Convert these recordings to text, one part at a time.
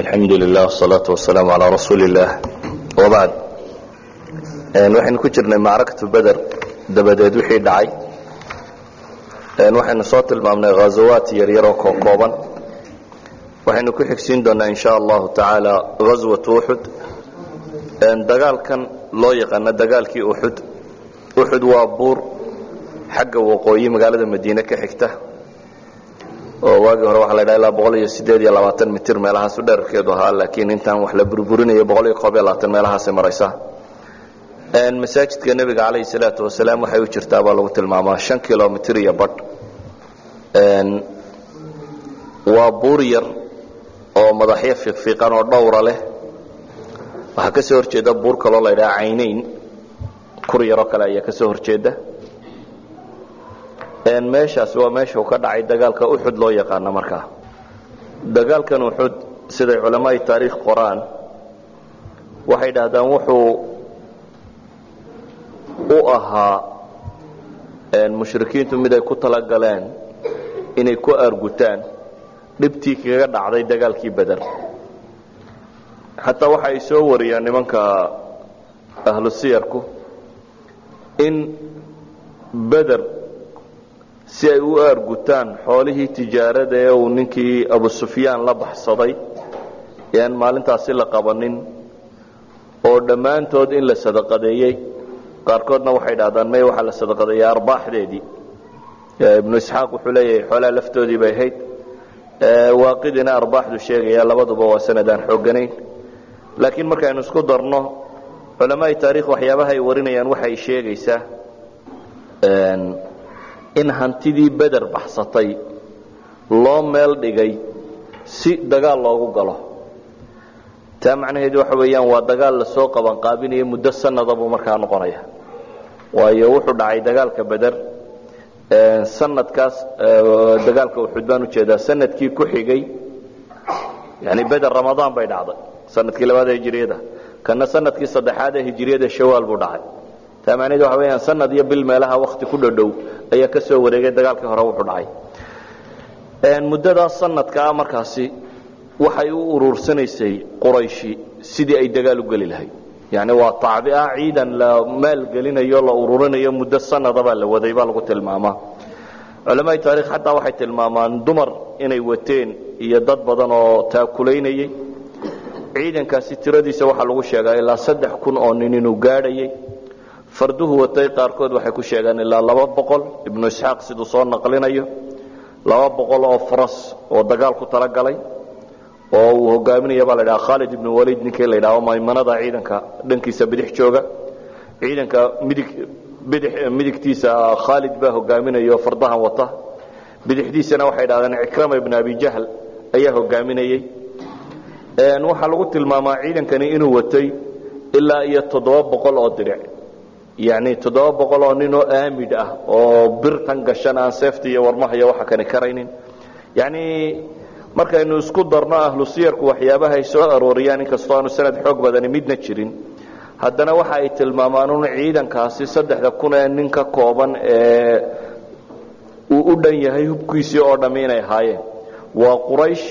alxamdu lilah wsalaatu wasalaamu calaa rasuuli illaah wabacd waxaynu ku jirnay macrakatu beder dabadeed wixii dhacay. Waxaynu soo tilmaamnay ghazawaat yaryaroo kookooban waxaynu ku xigsiin doonaa in sha allahu tacaala ghaswatu uxud dagaalkan loo yaqaano dagaalkii uxud uxud waa buur xagga waqooyi magaalada madiine ka xigta oo waagii hore waxa la ydhaha ilaa boqol iyo sideed iyo labaatan mitir meelahaasu dherarkeedu ahaa laakiin intaan wax la burburinayo boqol iyo koob iyo labaatan meelahaasay maraysaa. Masaajidka nebiga calayhi salaatu wasalaam waxay u jirtaa baa lagu tilmaamaa shan kilomitir iyo badh. Waa buur yar oo madaxyo fiiqfiiqan oo dhowra leh. Waxaa ka soo horjeeda buur kaloo la ydhaha caynayn. Kur yaroo kale ayaa ka soo horjeeda meeshaasi waa meesha ka dhacay dagaalka uxud loo yaqaano markaa. Dagaalkan uxud siday culamaai taariikh qoraan waxay dhahdaan wuxuu u ahaa mushrikiintu mid ay ku talagaleen inay ku argutaan dhibtii kaga dhacday dagaalkii beder xataa waxa ay soo wariyaan nimanka ahlu siyarku in beder si ay u aargutaan xoolihii tijaarada ee uu ninkii abu sufyaan la baxsaday ee aan maalintaasi la qabanin oo dhammaantood in la sadaqadeeyey. Qaarkoodna waxay dhahdaan may waxaa la sadaqadeeyey arbaaxdeedii. Ibnu isxaaq wuxuu leeyahay xoolaha laftoodii bay ahayd. Waaqidina arbaaxdu sheegaya labaduba waa sanadaan xoogganayn laakiin markaynu isku darno culamaai taarikh waxyaabaha ay warinayaan waxay sheegaysaa in hantidii beder baxsatay loo meel dhigay si dagaal loogu galo. Taa macnaheedu waxa weeyaan waa dagaal la soo qabanqaabinaya muddo sanada buu markaa noqonaya. Waayo wuxuu dhacay dagaalka beder sanadkaas dagaalka uxud baan u jeedaa sannadkii ku xigay yani beder ramadaan bay dhacday sannadkii labaad ee hijiriyada kana sannadkii saddexaad ee hijiriyada shawaal buu dhacay taa macnaheedu waxa weyaan sanad iyo bil meelaha wakti ku dhodhow ayaa ka soo wareegay dagaalkii hore wuxuu dhacay. Muddadaas sanadkaa markaasi waxay u uruursanaysay qurayshi sidii ay dagaal u geli lahayd. Yani waa tacbia ciidan la maalgelinayo la ururinayo muddo sanadabaa la waday baa lagu tilmaamaa. Culamaai taarikh xataa waxay tilmaamaan dumar inay wateen iyo dad badan oo taakulaynayey ciidankaasi tiradiisa waxaa lagu sheegaa ilaa saddex kun oo nin inuu gaadhayay farduhu watay qaarkood waxay ku sheegaan ilaa laba boqol. Ibnu isxaaq siduu soo naqlinayo laba boqol oo faras oo dagaal ku talagalay oo uu hogaaminaya baa la dhaha khaalid ibnu waliid ninkii la ydhaho maymanada ciidanka dhankiisa bidix jooga. Ciidanka midig bidix midigtiisa khaalid baa hogaaminaya oo fardahan wata. Bidixdiisana waxay dhahdeen cikrama ibnu abi jahl ayaa hogaaminayey waxaa lagu tilmaamaa ciidankani inuu watay ilaa iyo toddoba boqol oo diric yani toddoba boqol oo nin oo aamid ah oo birtan gashan aan seefta iyo warmaha iyo waxa kani karaynin. Yani markaynu isku darno ahlu siyarku waxyaabaha ay soo arooriyaan inkastoo aanu sanad xoog badani midna jirin haddana waxa ay tilmaamaan un ciidankaasi saddexda kun ee nin ka kooban ee uu u dhan yahay hubkiisii oo dhammi inay ahaayeen. Waa quraysh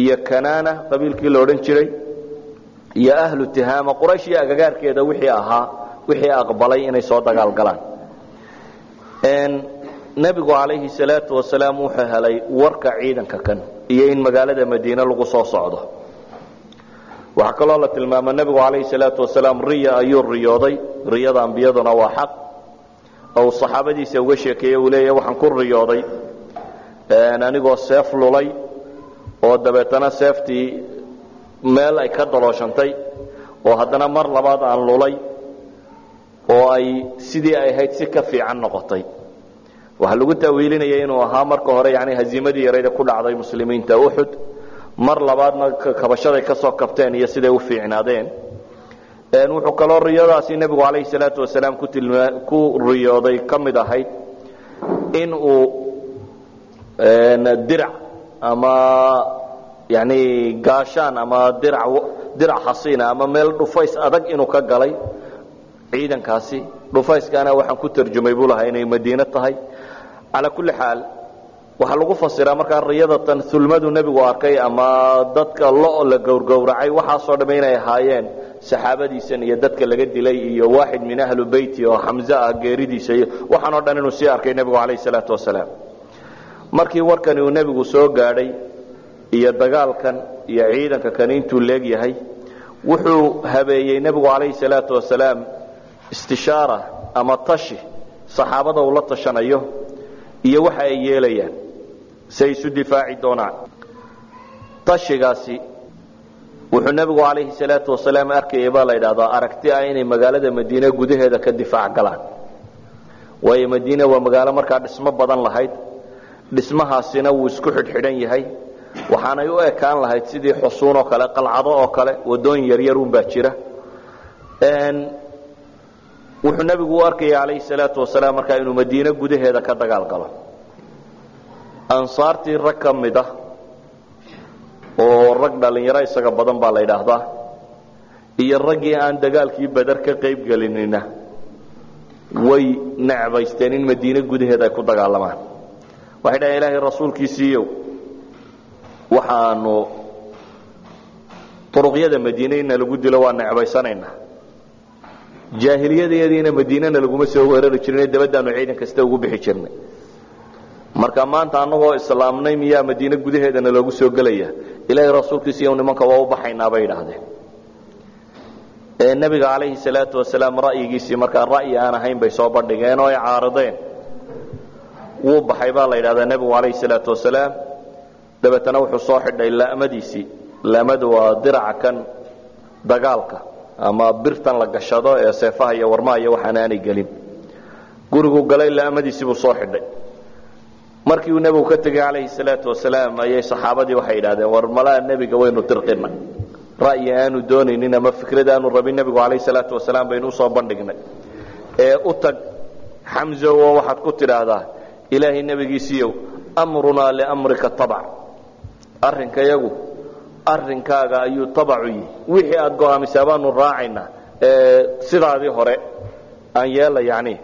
iyo kanaana qabiilkii la odhan jiray iyo ahlu tihaama. Quraysh iyo agagaarkeeda wixii ahaa wixii aqbalay inay soo dagaal galaan. Nebigu calayhi salaatu wasalaam wuxuu helay warka ciidanka kan iyo in magaalada madiine lagu soo socdo. Waxaa kaloo la tilmaama nebigu calayhi salaatu wasalaam riya ayuu riyooday. Riyada ambiyaduna waa xaq. Ou saxaabadiisa uga sheekeeye uu leeya waxaan ku riyooday anigoo seef lulay oo dabeetana seeftii meel ay ka dalooshantay oo haddana mar labaad aan lulay oo ay sidii ay ahayd si ka fiican noqotay. Waxaa lagu taawiilinaya inuu ahaa marka hore yani haziimadii yarayda ku dhacday muslimiinta uxud mar labaadna kabashaday ka soo kabteen iyo siday u fiicnaadeen. Wuxuu kaloo riyadaasi nebigu calayhi salaatu wasalaam ku riyooday ka mid ahayd in uu dirac ama yani gaashaan ama dirac xasiina ama meel dhufays adag inuu ka galay ciidankaasi dhufayskaana waxaan ku tarjumay buu lahaa inay madiine tahay. Calaa kulli xaal waxaa lagu fasiraa markaa riyadatan ulmadu nebigu arkay ama dadka lo la gowrgowracay waxaasoo dhamme inay ahaayeen saxaabadiisan iyo dadka laga dilay iyo waaxid min ahlu beyti oo xamze ah geeridiisa iyo waxaanoo dhan inuu sii arkay nebigu calayh salaatu wasalaam. Markii warkani uu nebigu soo gaadhay iyo dagaalkan iyo ciidanka kani intuu leegyahay wuxuu habeeyey nebigu calayhi salaatu wasalaam istishaara ama tashi saxaabada uu la tashanayo iyo waxa ay yeelayaan. Si ay isu difaaci doonaan. Tashigaasi wuxuu nebigu calayhi salaatu wasalaam arkayay baa la yidhahdaa aragti ah inay magaalada madiine gudaheeda ka difaac galaan. Waayo madiine waa magaalo markaa dhismo badan lahayd. Dhismahaasina wuu isku xidhxidhan yahay. Waxaanay u ekaan lahayd sidii xusuun oo kale qalcado oo kale wadooyin yaryarun baa jira wuxuu nebigu u arkayay calayhi salaatu wasalaam markaa inuu madiine gudaheeda ka dagaal galo. Ansaartii rag ka mid ah oo rag dhallinyaro isaga badan baa la yidhaahdaa iyo raggii aan dagaalkii beder ka qayb gelinina way necbaysteen in madiine gudaheeda ay ku dagaalamaan. Waxay dhahen ilaahay rasuulkiisiiyow waxaanu uruqyada madiine ina lagu dilo waa necbaysanaynaa jaahiliyadayadiina madiinena laguma soo weerari jirine dabadaanu ciidan kasta ugu bixi jirnay. Marka maanta anagoo islaamnay miyaa madiine gudaheedana loogu soo gelaya? Ilaahay rasuulkiisiiyo nimanka waa u baxaynaa bay idhaahdeen. Nebiga calayhi salaatu wasalaam ra'yigiisii markaa ra'yi aan ahayn bay soo bandhigeen oo ay caarideen. Wuu baxay baa la yidhahdaa nebigu calayhi salaatu wasalaam. Dabeetana wuxuu soo xidhay la'madiisii. La'madu waa diraca kan dagaalka ama birtan la gashado ee seefaha iyo warmaha iyo waxaan aanay gelin. Guriguu galay la'madiisii buu soo xidhay. Markii uu nebigu ka tegey calayhi salaatu wasalaam ayay saxaabadii waxay yidhahdeen war malaa nebiga waynu dirqina ra'yi aanu doonaynin ama fikrad aanu rabin nebigu calayhi salaatu wasalaam baynu u soo bandhignay. Ee u tag xamzo oo waxaad ku tidhaahdaa ilaahay nebigiisiiyow amrunaa liamrika tabac arrinkayagu arrinkaaga ayuu tabacu yihi. Wixii aad go'aamisaa baanu raacaynaa sidaadii hore aan yeela yani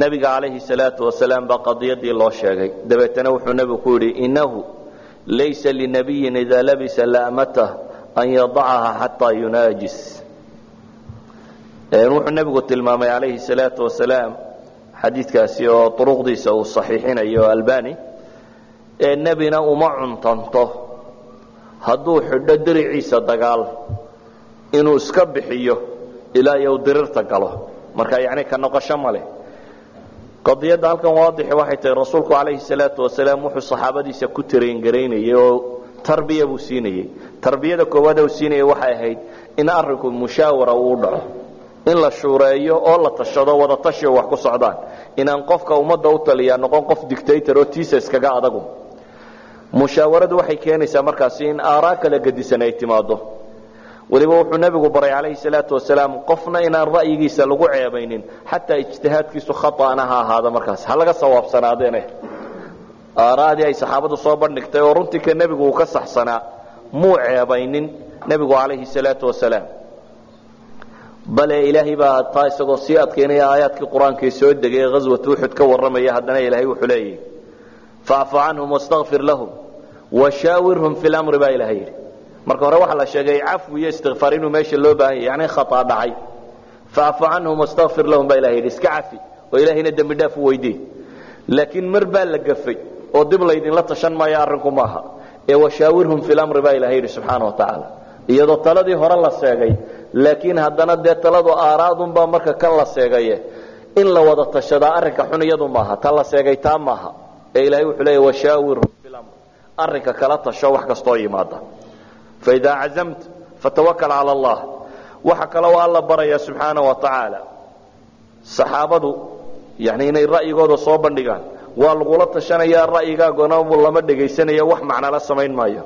nebiga calayhi salaatu wasalaam baa qadiyadii loo sheegay. Dabeetana wuxuu nebigu ku yidhi innahu laysa linabiyin idaa labisa la'matah an yadacaha xataa yunaajis. Wuxuu nebigu tilmaamay calayhi salaatu wasalaam xadiidkaasi oo uruqdiisa uu saxiixinayo albani ee nebina uma cuntanto hadduu xidho diriciisa dagaal inuu iska bixiyo ilaa iyo u dirirta galo. Marka yani ka noqosho ma leh. Qadiyadda halkan waadixi waxay tahay rasuulku calayhi salaatu wasalaam wuxuu saxaabadiisa ku taraingaraynayay oo tarbiya buu siinayey. Tarbiyada koowaad uu siinayay waxay ahayd in arinku mushaawara uu dhaco in la shuureeyo oo la tashado wada wax ku socdaan. Inaan qofka ummadda u taliyaa noqon qof dictator oo tiisa iskaga adagu mushaawaradu waxay keenaysaa markaasi in aaraa kala gedisan ay timaado weliba wuxuu nebigu baray calayhi salaatu wasalaam qofna inaan ra'yigiisa lagu ceebaynin xataa ijtihaadkiisu khata'na ha ahaada markaas ha laga sawaabsanaadeene aaraadii ay saxaabadu soo bandhigtay oo runtii ka nebigu uu ka saxsanaa muu ceebaynin nebigu calayhi salaatu wasalaam. Bale ilaahay baa taa isagoo sii adkaynaya aayaadkii qur'aankii soo degay ee ghaswatu uxud ka warramaya haddana ilaahay wuxuu leeyahy facfu canhum wastakfir lahum washaawirhum fi lamri baa ilahay yidhi. Marka hore waxaa la sheegay cafwi iyo istikfaar inuu meesha loo baahan yahy yani khataa dhacay. Facfu canhum wastakfir lahum baa ilahay yidhi. Iska cafi oo ilaahayna dembi dhaaf u weydii laakiin mar baa la gafay oo dib laydinla tashan maayo arrinku maaha. Ee washaawirhum fi lamri baa ilahay yidhi subxaana wa tacaala. Iyadoo taladii hore la seegay laakiin haddana dee taladu aaraadunbaa marka kan la seegaye in la wada tashadaa arrinka xun iyadu maaha ta la seegay taa maaha. Ee ilahay wuxuu leeya washaawirhum arrinka kala tasho wax kastoo yimaada. Faidaa cazamt fatawakal cala allah. Waxa kale oo alla baraya subxaana wa tacaala. Saxaabadu yani inay ra'yigooda soo bandhigaan waa lagula tashanayaa ra'yigaagona lama dhegaysanaya wax macnala samayn maayo.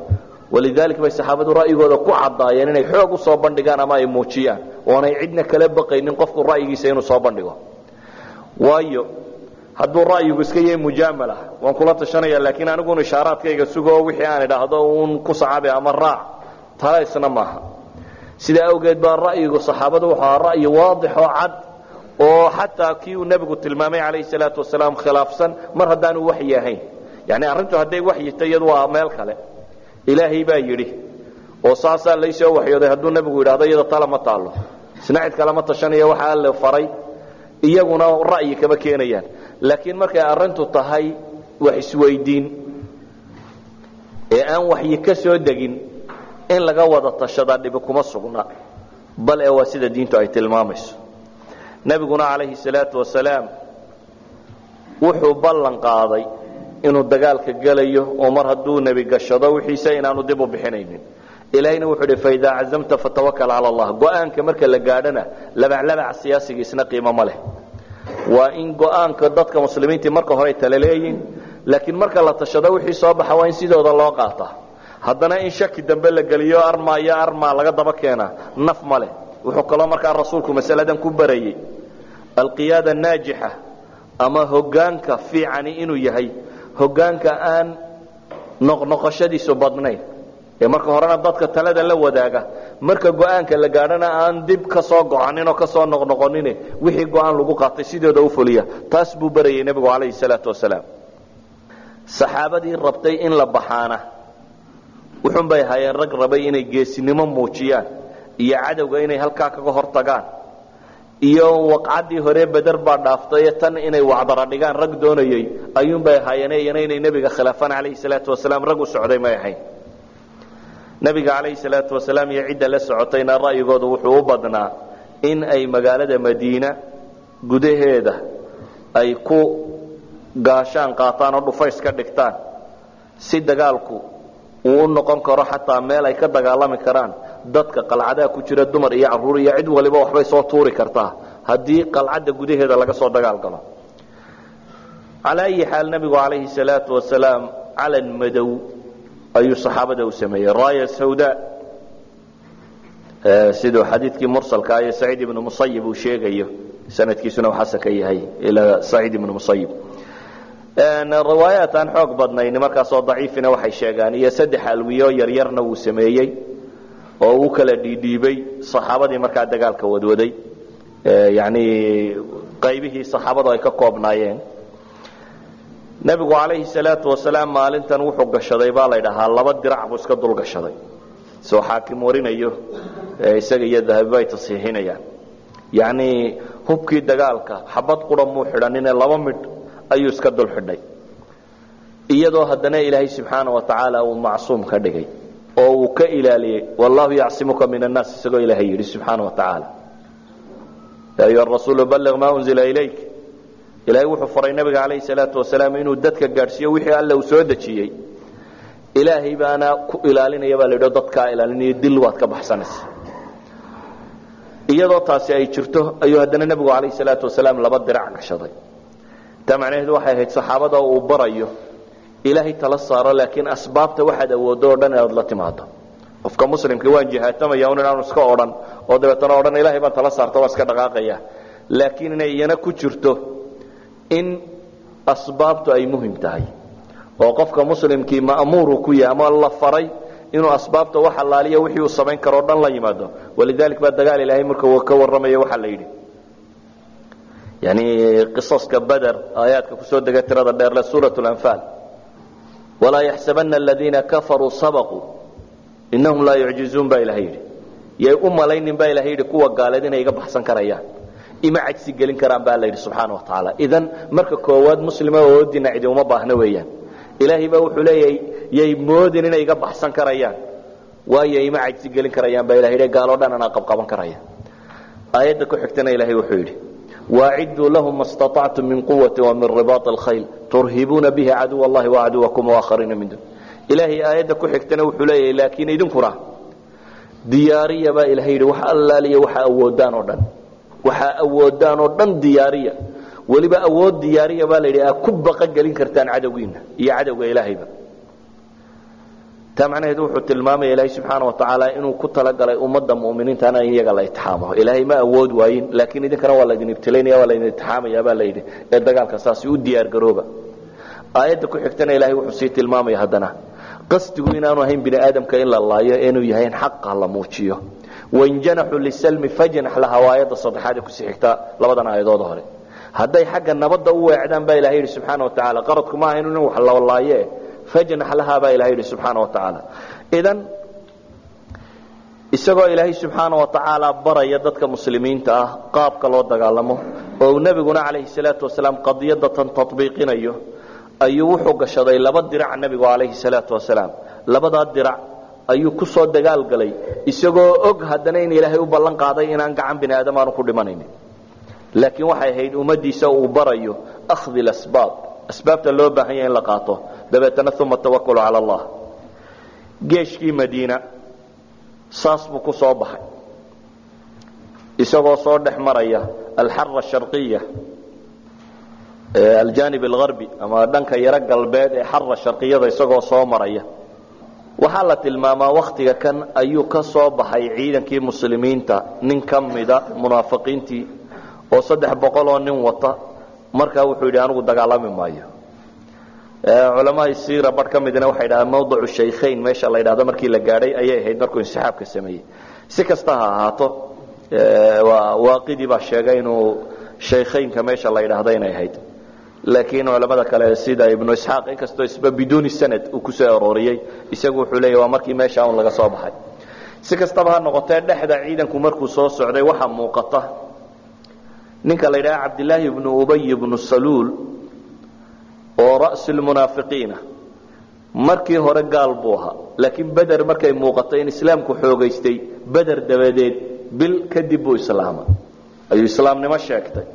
Walidalik bay saxaabadu ra'yigooda ku caddaayeen inay xoog u soo bandhigaan ama ay muujiyaan oonay cidna kala baqaynin qofku ra'yigiisa inuu soo bandhigo. Waayo hadduu ra'yigu iska yahay mujaamala waan kula tashanaya laakiin anigun ishaaraadkayga sugo wixii aan idhaahdo uun ku sacabe ama raac tala maaha. Sidaa awgeed baa ra'yigu saxaabadu wuxuu ahaa ra'yi waadix oo cad oo xataa kii uu nebigu tilmaamay calayhi salaatu wasalaam khilaafsan mar haddaanu waxyi yani arrintu hadday waxyita iyadu waa meel kale. Ilaahay baa yidhi oo saasaa laysoo waxyooday hadduu nebigu yidhahdo iyada tala ma taallo. Isna cid kalema tashanaya waxa faray iyaguna ra'yi kama keenayaan laakiin markay arrintu tahay wax isweydiin. Ee aan waxyi ka soo degin in laga wada tashadaa dhibi kuma sugna. Bal ee waa sida diintu ay tilmaamayso. Nebiguna calayhi salaatu wasalaam wuxuu ballan qaaday inuu dagaalka gelayo oo mar hadduu nebi gashado wixiise inaanu dib u bixinaynin. Ilaahayna wuxuu idhi faidaa cazamta fatawakal cala allah. Go'aanka marka la gaadhana labaclabac siyaasigiisna qiimo ma leh waa in go'aanka dadka muslimiintii marka hore tala leeyiin laakiin marka la tashado wixii soo baxa waa in sidooda loo qaata. Haddana in shaki dambe la geliyo arma iyo arma laga daba keena naf ma leh. Wuxuu kaloo markaa rasuulku masaladan ku barayey alqiyaada naajixa ama hogaanka fiicani inuu yahay hogaanka aan noqnoqoshadiisu badnayn. Ee marka horena dadka talada la wadaaga marka go'aanka la gaadhana aan dib ka soo gocanin oo ka soo noqnoqonin wixii go'aan lagu qaatay sidooda u fuliya taas buu barayay nebigu calayhi salaatu wasalaam. Saxaabadii rabtay in la baxaana. Wuxun bay ahaayeen rag rabay inay geesinimo muujiyaan iyo cadowga inay halkaa kaga hortagaan iyo waqcaddii hore beder baa dhaaftay tan inay wacdara dhigaan rag doonayey ayuunbay ahaayeen iyana inay nebiga khilaafaan calayhi salaatu wasalaam rag u socday may ahayn nebiga calayhi salaatu wasalaam iyo cidda la socotayna ra'yigoodu wuxuu u badnaa in ay magaalada madiina gudaheeda ay ku gaashaan qaataan oo dhufays ka dhigtaan. Si dagaalku uu u noqon karo xataa meel ay ka dagaalami karaan dadka qalcadaha ku jira dumar iyo carruur iyo cid waliba waxbay soo tuuri kartaa haddii qalcadda gudaheeda laga soo dagaal galo. Calaa ayi xaal nebigu calayhi salaatu wasalaam calan madow ayuu saxaabada u sameeyey. Raaya sawda siduu xadiidkii mursalka ee saciid ibnu musayib uu sheegayo. Sanadkiisuna uu xasan ka yahay ilaa saciid ibnu musayib riwaayaat aan xoog badnayn markaasoo daciifina waxay sheegaan iyo saddex alwiyo yaryarna wuu sameeyey oo uu kala dhiidhiibay. Saxaabadii markaa dagaalka wadwaday. Yani qaybihii saxaabadu ay ka koobnaayeen nebigu calayhi salaatu wasalaam maalintan wuxuu gashaday baa la ydhahaa laba dirac buu iska dul gashaday. Soo xaakim warinayo isaga iyo dahabiba ay tasiixinayaan yani hubkii dagaalka xabad qura muu xidhanine laba midh ayuu iska dul xidhay. Iyadoo haddana ilaahay subxaana wa tacaala uu macsuum ka dhigay oo uu ka ilaaliyey wallahu yacsimuka min annaas isagoo ilaahay yidhi subxaana wa tacaala. Ya ayuha rasuulu balliq maa unzila ilayk ilaahay wuxuu faray nabiga calayhi salaatu wasalaam inuu dadka gaadhsiiyo wixii alle uu soo dejiyey. Ilaahay baana ku ilaalinaya baa la yidhi dadkaa ilaalinaya dil waad ka baxsanaysa iyadoo taasi ay jirto ayuu haddana nebigu calayhi salaatu wasalaam laba dirac gashaday. Taa macnaheedu waxay ahayd saxaabada uu barayo ilaahay tala saaro laakiin asbaabta waxaad awooddo o dhan inaad la timaado. Qofka muslimka waan jihaatamaya un inaanu iska odhan. Oo dabeetana odhan ilahay baan tala saarta waa iska dhaqaaqaya. Laakiin inay iyana ku jirto in asbaabtu ay muhiim tahay. Oo qofka muslimkii ma'muuru ku yahay ama la faray inuu asbaabta wax allaaliya wixii uu samayn karo o dhan la yimaado. Walidalik baa dagaal ilaahay marka ka warramaya waxaa la yidhi. Yani qisaska beder aayaadka ku soo dega tirada dheerle suurat lanfaal walaa yaxsabana aladiina kafaruu sabaquu inahum laa yucjizuun baa ilahay yidhi. Yay u malaynin baa ilahay yidhi kuwa gaaleed inay iga baxsan karayaan ima cajsi gelin karaan baa layidhi subxaana watacaala idan marka koowaad muslima oo dina idinuma baahno weeyaan. Ilaahay baa wuxuu leeyahay yay moodin inay iga baxsan karayaan. Waayo ima cajsi gelin karayaan baa ilahay gaaloo dhan anaa qabqaban karaya. Aayadda ku xigtana ilaahay wuxuu yidhi waacidduu lahum ma staطactum min quwati wa min ribaai اlkhayl turhibuuna bihi caduw allahi wacaduwakum waakhariina min dun. Ilaahay aayadda ku xigtana wuxuu leeyahay laakiin idinkuna diyaariyabaa ilahay yidhi wax allaaliyo waxa awoodaan oo dhan waxaa awoodaan oo dhan diyaariya. Weliba awood diyaariya baa la yidhi aa ku baqa gelin kartaan cadowgiina iyo cadowga ilaahayba taa macnaheedu wuxuu tilmaamaya ilaahay subxaana wa tacaala inuu ku talagalay ummadda mu'miniintana in iyaga la itixaamo. Ilaahay ma awood waayin laakiin idinkana waa laydin ibtilaynaya waa laydin itixaamaya baa la yidhi ee dagaalka saasi u diyaar garooba. Aayadda ku xigtana ilaahay wuxuu sii tilmaamaya haddana qasdigu inaanu ahayn bini aadamka in la laayo inuu yahay in xaqa la muujiyo wainjanaxuu lisalmi fajnax laha waa aayadda saddexaad ee ku sii xigta labadan aayadooda hore hadday xagga nabadda u weecdaan baa ilahay yidhi subxaana wa tacala qaradku maaha inu nin wax lawlaaye fajnax lahaa baa ilahay yidhi subxaana wa tacaala idan isagoo ilaahay subxaana wa tacaala baraya dadka muslimiinta ah qaabka loo dagaalamo oo uu nebiguna calayhi salaatu wasalaam qadiyadda tan tabiiqinayo ayuu wuxuu gashaday laba dirac nebigu calayhi salaatu wasalaam labadaa dirac ayuu ku soo dagaalgalay isagoo og haddana in ilaahay u ballan qaaday inaan gacan bini aadam aanu ku dhimanaynin. Laakiin waxay ahayd ummaddiisa uu barayo akhdi lasbaab asbaabta loo baahan yahay in la qaato. Dabeetana uma tawakulu cala allah. Geeshkii madiina saas buu ku soo baxay. Isagoo soo dhex maraya alxara sharqiya aljanib algarbi ama dhanka yaro galbeed ee xara sharqiyada isagoo soo maraya waxaa la tilmaamaa wakhtiga kan ayuu ka soo baxay ciidankii muslimiinta nin ka mida munaafiqiintii oo saddex boqol oo nin wata. Markaa wuxuu yidhi anigu dagaalami maayo. Culamaha siira bar ka midna waxay dhahaan mawdicu shaykhayn meesha la yidhahdo markii la gaadhay ayay ahayd markuu insixaabka sameeyey. Si kasta ha ahaato waaqidii baa sheegay inuu shaykhaynka meesha la yidhaahdo inay ahayd laakiin culamada kale sida ibnu isxaaq inkastoo isba biduuni sanad uu ku soo arooriyey isagu wuxuu leeyahy waa markii meesha un laga soo baxay. Si kastaba ha noqotee dhexda ciidanku markuu soo socday waxaa muuqata. Ninka la yidhaha cabdilaahi ibnu ubay ibnu saluul oo ra'sulmunaafiqiina markii hore gaal buu ahaa laakiin beder markay muuqatay in islaamku xoogaystay beder dabadeed bil kadib buu islaamay. Ayuu islaamnimo sheegtay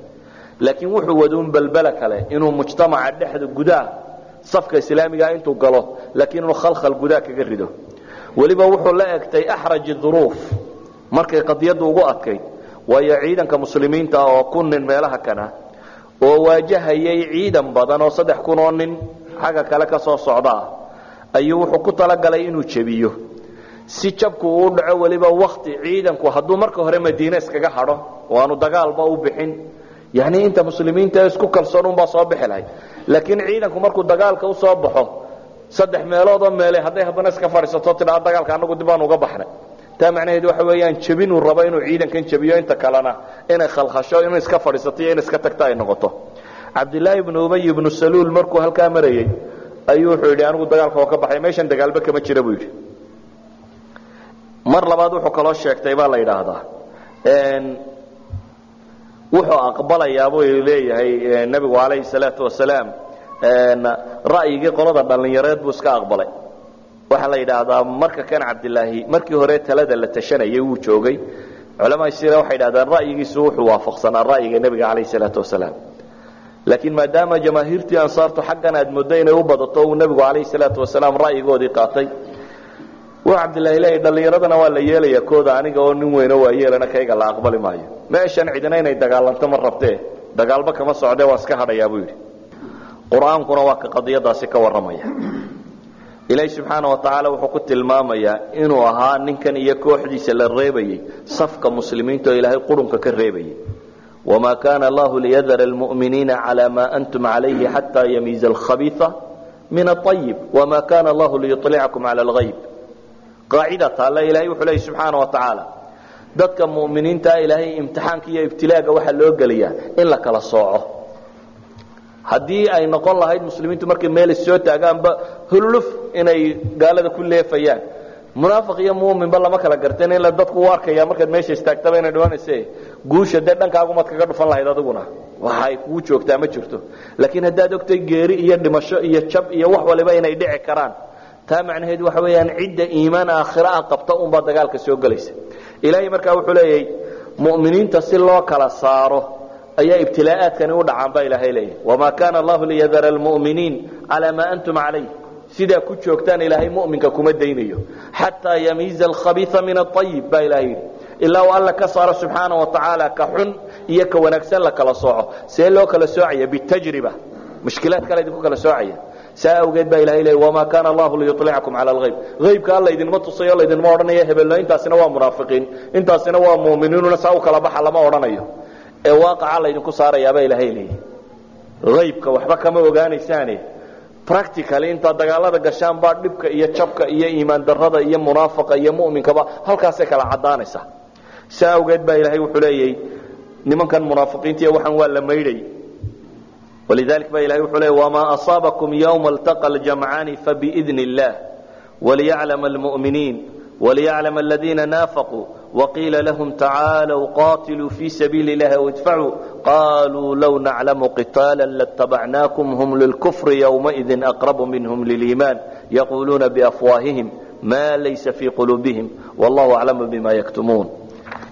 laakiin wuxuu waduun balbela kale inuu mujtamaca dhexda gudaha safka islaamigaa intuu galo laakiin inuu khalkhal gudaha kaga rido. Weliba wuxuu la egtay axraji duruuf markay qadiyaddu ugu adkayd waayo ciidanka muslimiinta oo kun nin meelaha kana oo waajahayay ciidan badan oo saddex kun oo nin xagga kale ka soo socdaa ayuu wuxuu ku talagalay inuu jebiyo. Si jabku uu dhaco weliba wakti ciidanku hadduu marka hore madiine iskaga hadho oo aanu dagaalba u bixin yani inta muslimiinta isku kalsoon unbaa soo bixi lahay. Laakiin ciidanku markuu dagaalka u soo baxo saddex meeloodoo meele hadday haddana iska fadhiisato tidhaa dagaalka anagu dibaan uga baxnay. Taa macnaheedu waxa weeyaan jebinuu rabo inuu ciidankan jebiyo inta kalena inay khalkhasho in iska fadhiisato iyo in iska tagta ay noqoto. Cabdilaahi ibnu ubay ibnu saluul markuu halkaa marayey ayuu wuxuu yidhi anigu dagaalka oo ka baxay meeshan dagaalba kama jira buu yidhi. Mar labaad wuxuu kaloo sheegtay baa la yidhaahdaa wuxuu aqbalayaa buu leeyahay nebigu calayhi salaatu wasalaam ra'yigii qolada dhallinyareed buu iska aqbalay. Waxaa la yidhaahdaa marka kan cabdilaahi markii hore talada la tashanayay wuu joogay. Culamaa sira waxay yidhahdaan ra'yigiisu wuxuu waafaqsanaa ra'yiga nebiga calayhi salaatu wasalaam. Laakiin maadaama jamaahiirtii ansaartu xaggan aad moddo inay u badato uu nebigu calayhi salaatu wasalaam ra'yigoodii qaatay wuxuu cabdilaahi leeyahy dhallinyaradana waa la yeelaya kooda aniga oo nin weyno waa yeelana kayga la aqbali maayo. Meeshan cidina inay dagaalanto ma rabtee? Dagaalba kama socdee waa iska hadhayaa buu yidhi. Qur'aankuna waa ka qadiyadaasi ka warramaya. Ilaahi subxaana wa tacaala wuxuu ku tilmaamayaa inuu ahaa ninkan iyo kooxdiisa la reebayey safka muslimiinta oo ilaahay qurunka ka reebayay wamaa kaana allahu liyadara almu'miniina calaa maa antum calayhi xataa yamiiza alkhabiia min aayib wamaa kaana allahu liyulicakum cala algayb qaacida taalla ilahay wuxuu leeyay subxaana wa tacaala dadka mu'miniintaa ilaahay imtixaanka iyo ibtilaaga waxaa loo geliyaa in la kala sooco. Haddii ay noqon lahayd muslimiintu markay meel soo taagaanba hulluf inay gaalada ku leefayaan. Munaafiq iyo muminba lama kala garteen ila dadku u arkaya markaad meesha istaagtaba inay dhimanayse guusha dee dhankaagumaad kaga dhufan lahayd adiguna. Waxa ay kugu joogtaa ma jirto. Laakiin haddaad ogtay geeri iyo dhimasho iyo jab iyo wax waliba inay dhici karaan taa macnaheedu waxa weeyaan cidda iimaan aakhira ah qabta unbaa dagaalka soo gelaysa. Ilaahay markaa wuxuu leeyahay mu'miniinta si loo kala saaro ayaa ibtilaa'aadkani u dhacaan baa ilaahay leeyahay. Wamaa kaana allahu liyadara almu'miniin calaa maa antum calayh. Sidaa ku joogtaan ilaahay mu'minka kuma daynayo. Xataa yamiiza alkhabiia min aayib baa ilahay yidhi. Ilaa uu alla ka saaro subxaana wa tacaala ka xun iyo ka wanaagsan la kala sooco. See loo kala soocaya bitajriba. Mushkilaad kale idinku kala soocaya saa awgeed baa ilahay leey wamaa kaana allahu liyulicakum cala alhayb haybka alla idinma tusayo laydinma odhanayo hebello intaasina waa munaafiqiin intaasina waa mu'miniinuna saa u kala baxa lama odhanayo. Ee waaqaca laydinku saarayaabaa ilaahay leeyahy haybka waxba kama ogaanaysaane practically intaad dagaalada gashaan baa dhibka iyo jabka iyo iimaan darada iyo munaafaqa iyo mu'minkaba halkaasay kala caddaanaysaa saa awgeed baa ilaahay wuxuu leeyay nimankan munaafiqiintiiy waxaan waa la maydhay walidalik ba ilahay wuxuu leey wamaa asaabakum yawma altaqa aljamcaani fabiidni illah waliyaclama almu'miniin waliyaclama aladiina naafaquu waqiila lahum tacaalow qatiluu fi sabiili illahi aw idfacuu qaluu low naclamu qitaala latabacnaakum hum lilkufri ywmaidin aqrabu minhum liliimaan yaquluuna biafwaahihim ma laysa fii quluubihim wallahu aclamu bima yaktumuun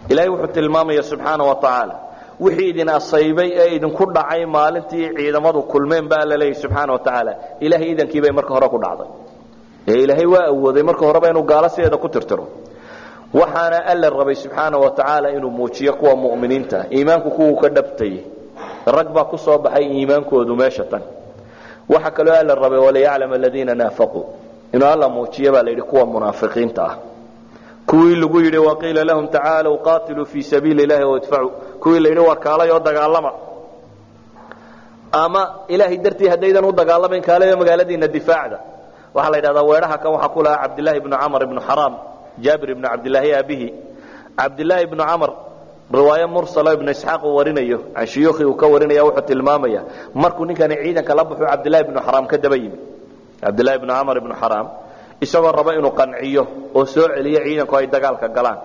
ilahay wuxuu tilmaamaya subxaana wa tacaala wixii idin asaybay ee idinku dhacay maalintii ciidamadu kulmeen ba alla leeyahy subxaana wa tacaala. Ilahay idankii bay marka hore ku dhacday. Ee ilaahay waa awooday marka horeba inuu gaalo sideeda ku tirtiro. Waxaana alla rabay subxaana wa tacaala inuu muujiyo kuwa mu'miniinta. Iimaanku kuwuu ka dhabtayay rag baa ku soo baxay iimaankoodu meesha tan. Waxa kaloo alla rabay waliyaclama aladiina naafaquu. Inuu alla muujiyo baa la yidhi kuwa munaafiqiinta ah. Kuwii lagu yidhi waqiila lahum tacaalow qaatiluu fii sabiili illahi wadfacuu kuwii la yidhi war kaalay oo dagaalama. Ama ilaahay dartii haddaydan u dagaalamayn kaalayo magaaladiina difaacda. Waxaa la yidhahdaa weedhaha kan waxaa ku lahaa cabdillaahi ibnu camar ibnu xaraam jaabir ibnu cabdillaahi aabihi cabdillaahi ibnu camar riwaayo mursalo ibnu isxaaq uu warinayo can shuyuukhii uu ka warinaya wuxuu tilmaamaya markuu ninkani ciidanka la baxuu cabdillahi ibnu xaraam ka daba yimi cabdillahi ibnu camar ibnu xaraam isagoo raba inuu qanciyo oo soo celiyo ciidanku ay dagaalka galaan.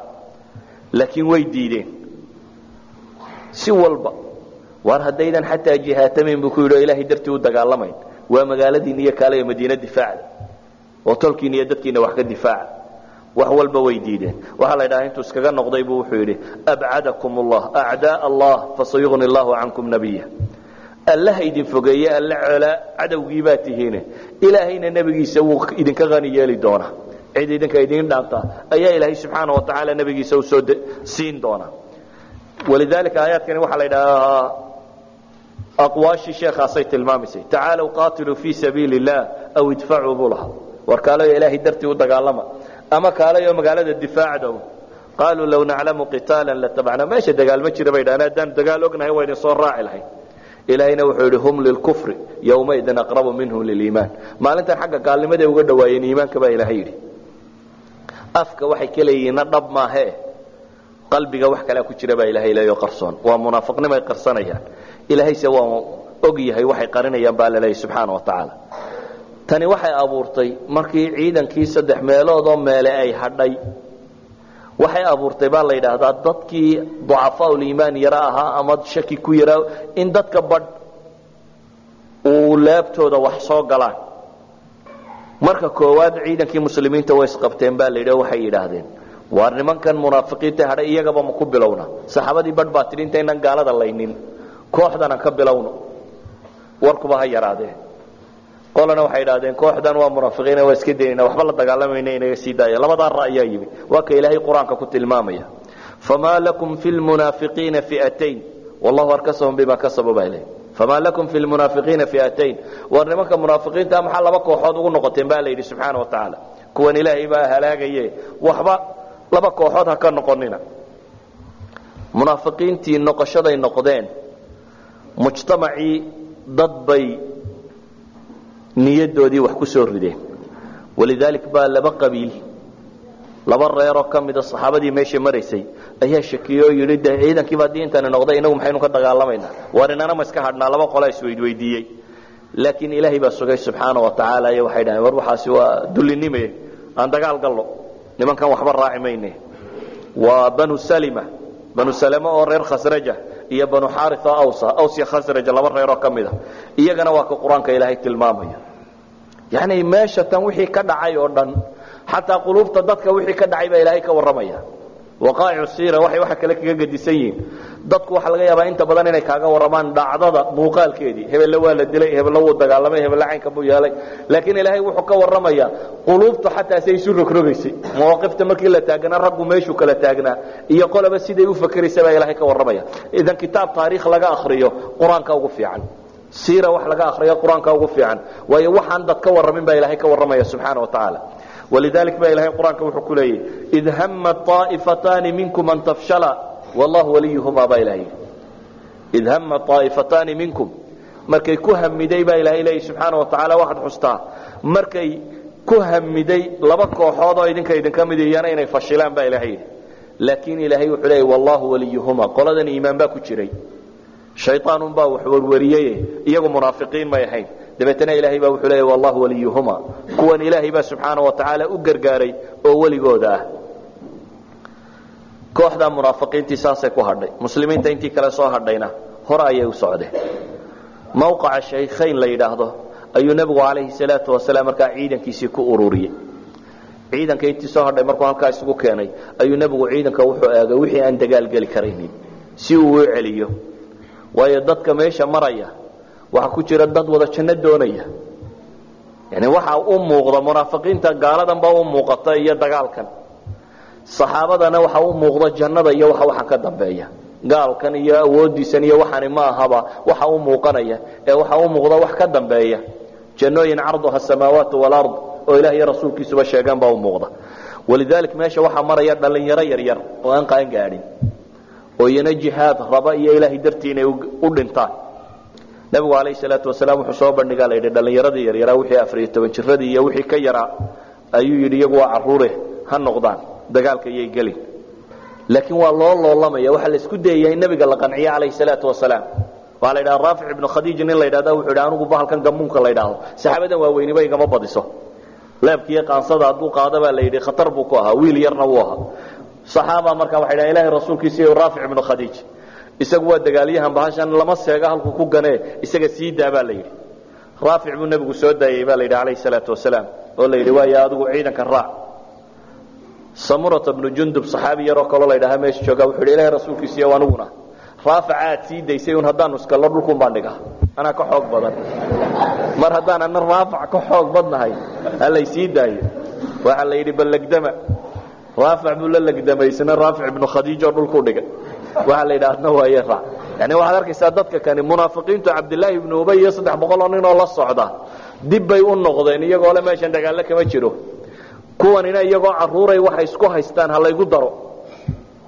Laakiin way diideen si walba. War haddaydan xataa jihaatamayn buu ku yidhi oo ilaahay dartii u dagaalamayn. Waa magaaladiina iyo kaale iyo madiine difaacda oo tolkiina iyo dadkiina wax ka difaaca. Wax walba way diideen. Waxaa la ydhaha intuu iskaga noqday buu wuxuu yidhi abcadakum allah acdaa allah fasayugni allahu cankum nabiya allaha idin fogeeye alle colaa cadowgii baa tihiine. Ilaahayna nebigiisa wuu idinka qani yeeli doonaa. Cid idinka idiin dhaanta ayaa ilaahay subxaana wa tacaala nebigiisa u soo siin doonaa walidaalika aayaadkani waxaa la ydhahaa aqwaashii sheekhaasay tilmaamaysay tacaalow qaatiluu fii sabiili illah aw idfacuu buu lahaa war kaalayo ilaahay dartii u dagaalama ama kaalayo magaalada difaacda qaaluu low naclamu qitaala latabacna meesha dagaal ma jira bay dhahaan haddaan dagaal ognahay waa idin soo raaci lahayn ilaahayna wuxuu yidhi hum lilkufri yowmaidin aqrabu minhum liliimaan maalintan xagga gaalnimaday uga dhawaayeen iimaanka baa ilaahay yidhi afka waxay ka leeyihiinna dhab maahee qalbiga wax kalea ku jira baa ilahay leeyo qarsoon. Waa munaafiqnimay qarsanayaan. Ilaahayse waa og yahay waxay qarinayaan baa laleeyahy subxaana wa tacaala. Tani waxay abuurtay markii ciidankii saddex meeloodoo meele ay hadhay waxay abuurtay baa la yidhaahdaa dadkii ducafaaul-iimaan yaro ahaa ama shaki ku yaraa in dadka badh uu leebtooda wax soo galaan. Marka koowaad ciidankii muslimiinta way isqabteen baa la yidhi waxay yidhaahdeen waar nimankan munaafiqiinta hadhay iyagaba ma ku bilowna. Saxaabadii badh baa tidhi intaynan gaalada laynin kooxdana ka bilowno. Warkuba ha yaraadee qolana waxay idhahdeen kooxdan waa munaafiqiin waa iska daynayna waxba la dagaalamayna inaga sii daaya. Labadaa ra ayaa yimi waa ka ilaahay qur'aanka ku tilmaamaya. Famaa lakum fi lmunaafiqiina fi'atayn. Wallahu arkasahum bima kasabu baa ilahay famaa lakum fi lmunaafiqiina fi'atayn. War nimanka munaafiqiinta maxaa laba kooxood ugu noqoteen baa la yidhi subxaana wa tacaala kuwan ilaahay baa halaagaye waxba laba kooxood ha ka noqonina. Munaafiqiintii noqoshaday noqdeen. Mujtamacii dad bay niyadoodii wax ku soo rideen. Walidaalik baa laba qabiil laba reeroo ka mida saxaabadii meesha maraysay ayaa shakiyey oo yidhi de ciidankiiba haddii intani noqday inagu maxaynu ka dagaalamaynaa? War inana ma iska hadhnaa? Laba qolaa isweydweydiiyey laakiin ilaahay baa sugay subxaana wa tacaala iyo waxay dhaheen war waxaasi waa dullinime aan dagaal gallo nimankan waxba raaci mayne. Waa banu salima banu salama oo reer khasraja iyo banu xaaria awsa aws iyo khasraj laba reeroo ka mida iyagana waa ka qur'aanka ilaahay tilmaamaya. Yani meesha tan wixii ka dhacay oo dhan xataa quluubta dadka wixii ka dhacay baa ilaahay ka warramaya waqaa'icu siira waxay waxa kale kaga gedisan yihiin. Dadku waxaa laga yaabaa inta badan inay kaaga warramaan dhacdada muuqaalkeedii. Hebelle waa la dilay hebelle wuu dagaalamay hebelle caynka buu yeelay laakiin ilaahay wuxuu ka warramayaa quluubta xataa say isu rogrogaysay mawaaqifta markii la taagnaa raggu meeshuu kala taagnaa. Iyo qolaba siday u fakeraysa baa ilaahay ka warramaya. Idan kitaab taariikh laga akriyo qur'aanka ugu fiican. Siira wax laga akriyo qur'aanka ugu fiican. Waayo waxaan dad ka warramin baa ilaahay ka warramaya subxaana wa tacaala walidalik baa ilahay qur'aanka wuxuu ku leeyahy id hama aa'ifataani minkum an tafshala wallahu waliyuhumaa baa ilahay id hama aa'ifataani minkum markay ku hamiday baa ilaahay leeyahy subxaana wa tacaala waxaad xustaa markay ku hamiday laba kooxood oo idinka idinka mid iyana inay fashilaan baa ilahay yidhi laakiin ilaahay wuxuu leeyahy wallaahu waliyuhumaa qoladan iimaan baa ku jiray shaytaanunbaa wax werwariyaye iyagu munaafiqiin may ahayn dabeetana ilaahay baa wuxuu leeyay wallahu waliyuhuma. Kuwan ilaahay baa subxaana wa tacaala u gargaaray oo weligooda ah. Kooxdaa munaafiqiintii saasay ku hadhay muslimiinta intii kale soo hadhayna hore ayay u socdeen mawqaca shaykhayn la yidhaahdo ayuu nebigu calayhi salaatu wasalaam markaa ciidankiisii ku ururiyey. Ciidanka intii soo hadhay markuu halkaa isugu keenay ayuu nebigu ciidanka wuxuu eegay wixii aan dagaalgeli karaynin si uu u celiyo. Waayo dadka meesha maraya waxaa ku jira dad wada janno doonaya. Yani waxa u muuqda munaafiqiinta gaaladan baa u muuqata iyo dagaalkan. Saxaabadana waxa u muuqda jannada iyo waxa waxaan ka dambeeya. Gaalkan iyo awoodiisan iyo waxaani ma ahaba waxa u muuqanaya ee waxa u muuqda wax ka dambeeya. Jannooyin carduha samaawaat walard oo ilaah iyo rasuulkiisuba sheegaan baa u muuqda. Walidalik meesha waxaa maraya dhalinyaro yaryar oo aan qaan gaadhin. Oo iyana jihaad raba iyo ilaahay dartii inay u dhintaan nabigu calayhi salaatu wasalaam wuxuu soo bandhigaa la yidhi dhallinyaradii yaryaraa wixii afariyo toban jiradii iyo wixii ka yaraa ayuu yidhi iyagu waa carruure ha noqdaan dagaalka iyay gelin. Laakiin waa loo loolamaya waxaa la isku dayaya in nabiga la qanciyo calayhi salaatu wasalaam. Waxaa la yidhaha raafic ibnu khadiij nin la yidhahda wuxuu yidhi anugu bahalkan gamuunka la yidhaahdo saxaabadan waaweyniba igama badiso. Leebkiiyo qaansada hadduu qaado baa la yidhi khatar buu ku ahaa wiil yarna wuu ahaa. Saxaaba markaa waxay dhahan ilahay rasuulkiisa iyo raafic ibnu khadiij isagu waa dagaalyahan bahashan lama seega halkuu ku ganee isaga sii daa baa la yidhi. Raafic buu nebigu soo daayey baa la yidhi calayhi salaatu wasalaam oo la yidhi waaya adigu ciidanka raac. Samurata bnu jundub saxaabi yaroo kaloo la ydhaha meesha jooga wuxuu yidhi ilahay rasuulkiisiiyo aniguna raafica aad sii daysay un haddaanu iskallo dhulkun baan dhiga anaa ka xoog badan. Mar haddaan ana raafic ka xoog badnahay halay sii daayo waxaa la yidhi ballegdama raafic buu la legdamay isna raafic ibnu khadiij oo dhulku dhigay waxaa la yidhi adna waaye raac yani waxaad arkaysaa dadka kani munaafiqiintu cabdillaahi ibnu ubay iyo saddex boqol oo nin oo la socda dib bay u noqdeen iyagoo le meeshan dagaallo kama jiro. Kuwanina iyagoo carruuray waxay isku haystaan ha laygu daro.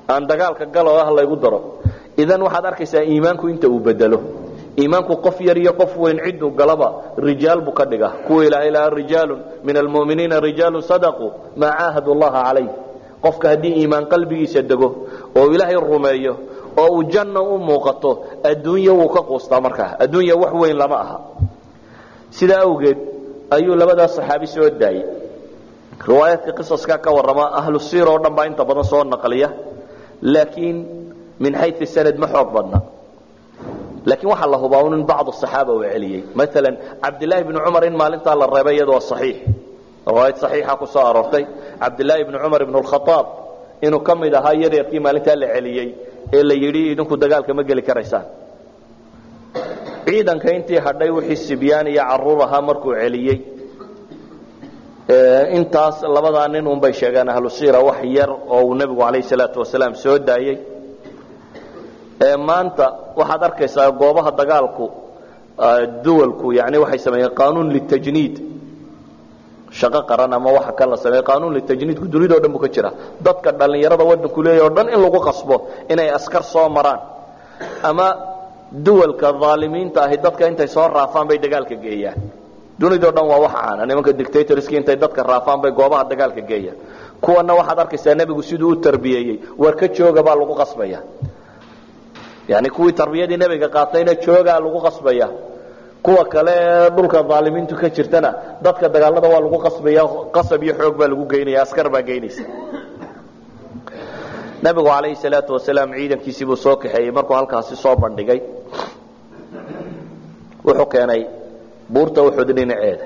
Aan dagaalka galo ha laygu daro. Idan waxaad arkaysaa iimaanku inta uu bedelo iimaanku qof yar iyo qof weyn ciduu galaba rijaal buu ka dhiga kuwa ilaahay lahaa rijaalun min almu'miniina rijaalun sadaquu maa caahadu llaha calayh qofka haddii iimaan qalbigiisa dego oo ilaahay rumeeyo oo uu janna u muuqato adduunya wuu ka quustaa markaa. Adduunya wax weyn lama aha. Sidaa awgeed ayuu labadaas saxaabi soo daayey. Riwaayaadka qisaska ka warrama ahlu siir oo dhan baa inta badan soo naqliya laakiin min xayu sanad ma xoog badna. Laakiin waxaa la hubaa in bacdu saxaaba uu celiyey. Maalan cabdillaahi bni cumar in maalintaa la reebay iyadoo saxiix. Riwaayad saxiixa ku soo aroortay cabdillaahi bni cumar ibn lkhaaab inuu ka mid ahaa yaryarkii maalintaa la celiyey ee la yidhi idinku dagaalka ma geli karaysaan. Ciidanka intii hadhay wixii sibyaan iyo carruur ahaa markuu celiyey intaas labadaa nin un bay sheegeen ahlu siira wax yar oo uu nebigu calayhi salaatu wasalaam soo daayey maanta waxaad arkaysaa goobaha dagaalku duwalku yani waxay sameeyeen qaanuun litajniid shaqo qaran ama waxa kan la sameeye qaanuun litajniidku dunida o dhan buu ka jira. Dadka dhallinyarada waddanku leeya o dhan in lagu qasbo inay askar soo maraan. Ama duwalka aalimiinta ahi dadka intay soo raafaan bay dagaalka geeyaan. Dunidao dhan waa wax caana nimanka dictatorski intay dadka raafaan bay goobaha dagaalka geeyaan. Kuwana waxaad arkaysaa nebigu siduu u tarbiyeeyey war ka jooga baa lagu qasbaya. Yani kuwii tarbiyadii nebiga qaatayna joogaa lagu qasbaya kuwa kale ee dhulka aalimiintu ka jirtana dadka dagaalada waa lagu qasbaya qasab iyo xoog baa lagu geynaya askar baa geynaysa. Nabigu calayhi salaatu wasalaam ciidankiisii buu soo kaxeeyey markuu halkaasi soo bandhigay wuxuu keenay buurta uxud dhinaceeda.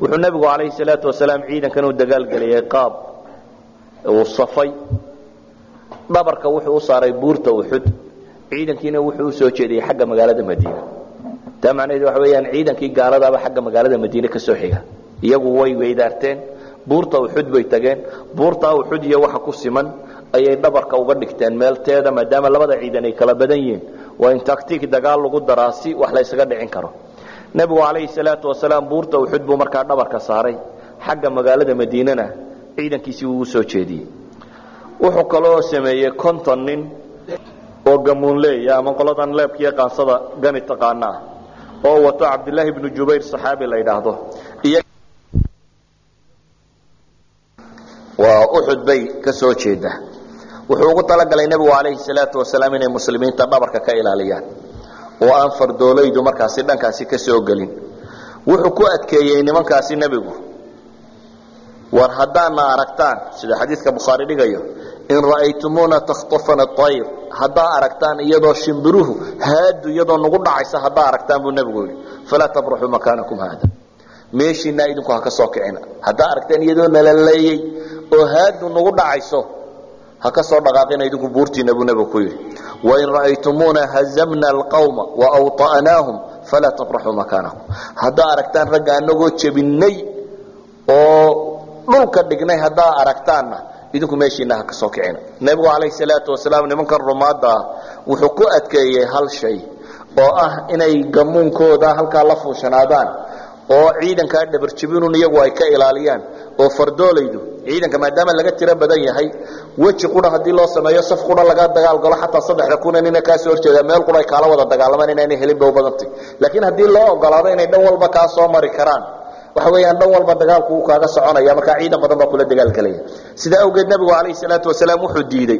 Wuxuu nebigu calayhi salaatu wasalaam ciidankan u dagaalgeliyey qaab uu safay dhabarka wuxuu u saaray buurta uxud ciidankiina wuxuu u soo jeediyey xagga magaalada madiina taa macnaheedu waxa weeyaan ciidankii gaaladaaba xagga magaalada madiine ka soo xiga. Iyagu way weydaarteen buurta uxud bay tageen buurta uxud iyo waxa ku siman ayay dhabarka uga dhigteen meelteeda maadaama labada ciidan ay kala badan yihiin. Waa in taktiik dagaal lagu daraa si wax la ysaga dhicin karo. Nebigu calayhi salaatu wasalaam buurta uxud buu markaa dhabarka saaray. Xagga magaalada madiinena ciidankiisii wuu u soo jeediyey. Wuxuu kaloo sameeyey konton nin oo gamuunleeya ama qoladan leebkiiyo qaansada gani taqaana ah oo wato cabdilaahi bnu jubayr saxaabi la yidhaahdo. Waa uxud bay ka soo jeedaa wuxuu ugu talagalay nebigu calayhi salaatu wasalaam inay muslimiinta dhabarka ka ilaaliyaan oo aan fardoolaydu markaasi dhankaasi ka soo gelin. Wuxuu ku adkeeyey nimankaasi nebigu war haddaadna aragtaan sida xadiidka bukhaari dhigayo in ra'aytumuuna takhtafana ayr haddaa aragtaan iyadoo shimbiruhu haadu iyadoo nagu dhacaysa haddaa aragtaan buu nebigu yidhi falaa tabraxuu makaanakum haada meeshiina idinku ha ka soo kicina. Haddaa aragtaan iyadoo nalaleeyey oo haadu nagu dhacayso ha ka soo dhaqaaqina idinku buurtiina buu nebigu ku yidhi. Wain ra'aytumuuna hazamna alqawma waawطa'naahum falaa tabraxuu makaanakum. Haddaa aragtaan ragga anagoo jebinay oo dhulka dhignay haddaa aragtaanna idinku meeshiina ha ka soo kicina. Nebigu calayhi salaatu wasalaam nimankan rumaadda wuxuu ku adkeeyey hal shay oo ah inay gamuunkooda halkaa la fuushanaadaan oo ciidankaa dhabarjibinun iyagu ay ka ilaaliyaan oo fardoolaydu ciidanka maadaama laga tiro badan yahay weji qura haddii loo sameeyo saf qura laga dagaalgalo xataa saddexda kuna nina kaasoo horjeeda meel qura ay kaala wada dagaalamaan inaanay helin ba u badantay laakiin haddii loo ogolaado inay dhan walba kaa mari karaan waxa weeyaan dhan walba dagaalku uu kaaga soconaya markaa ciidan badan baa kula dagaalgelaya sidaa awgeed nebigu calayhi salaatu wasalaam wuxuu diiday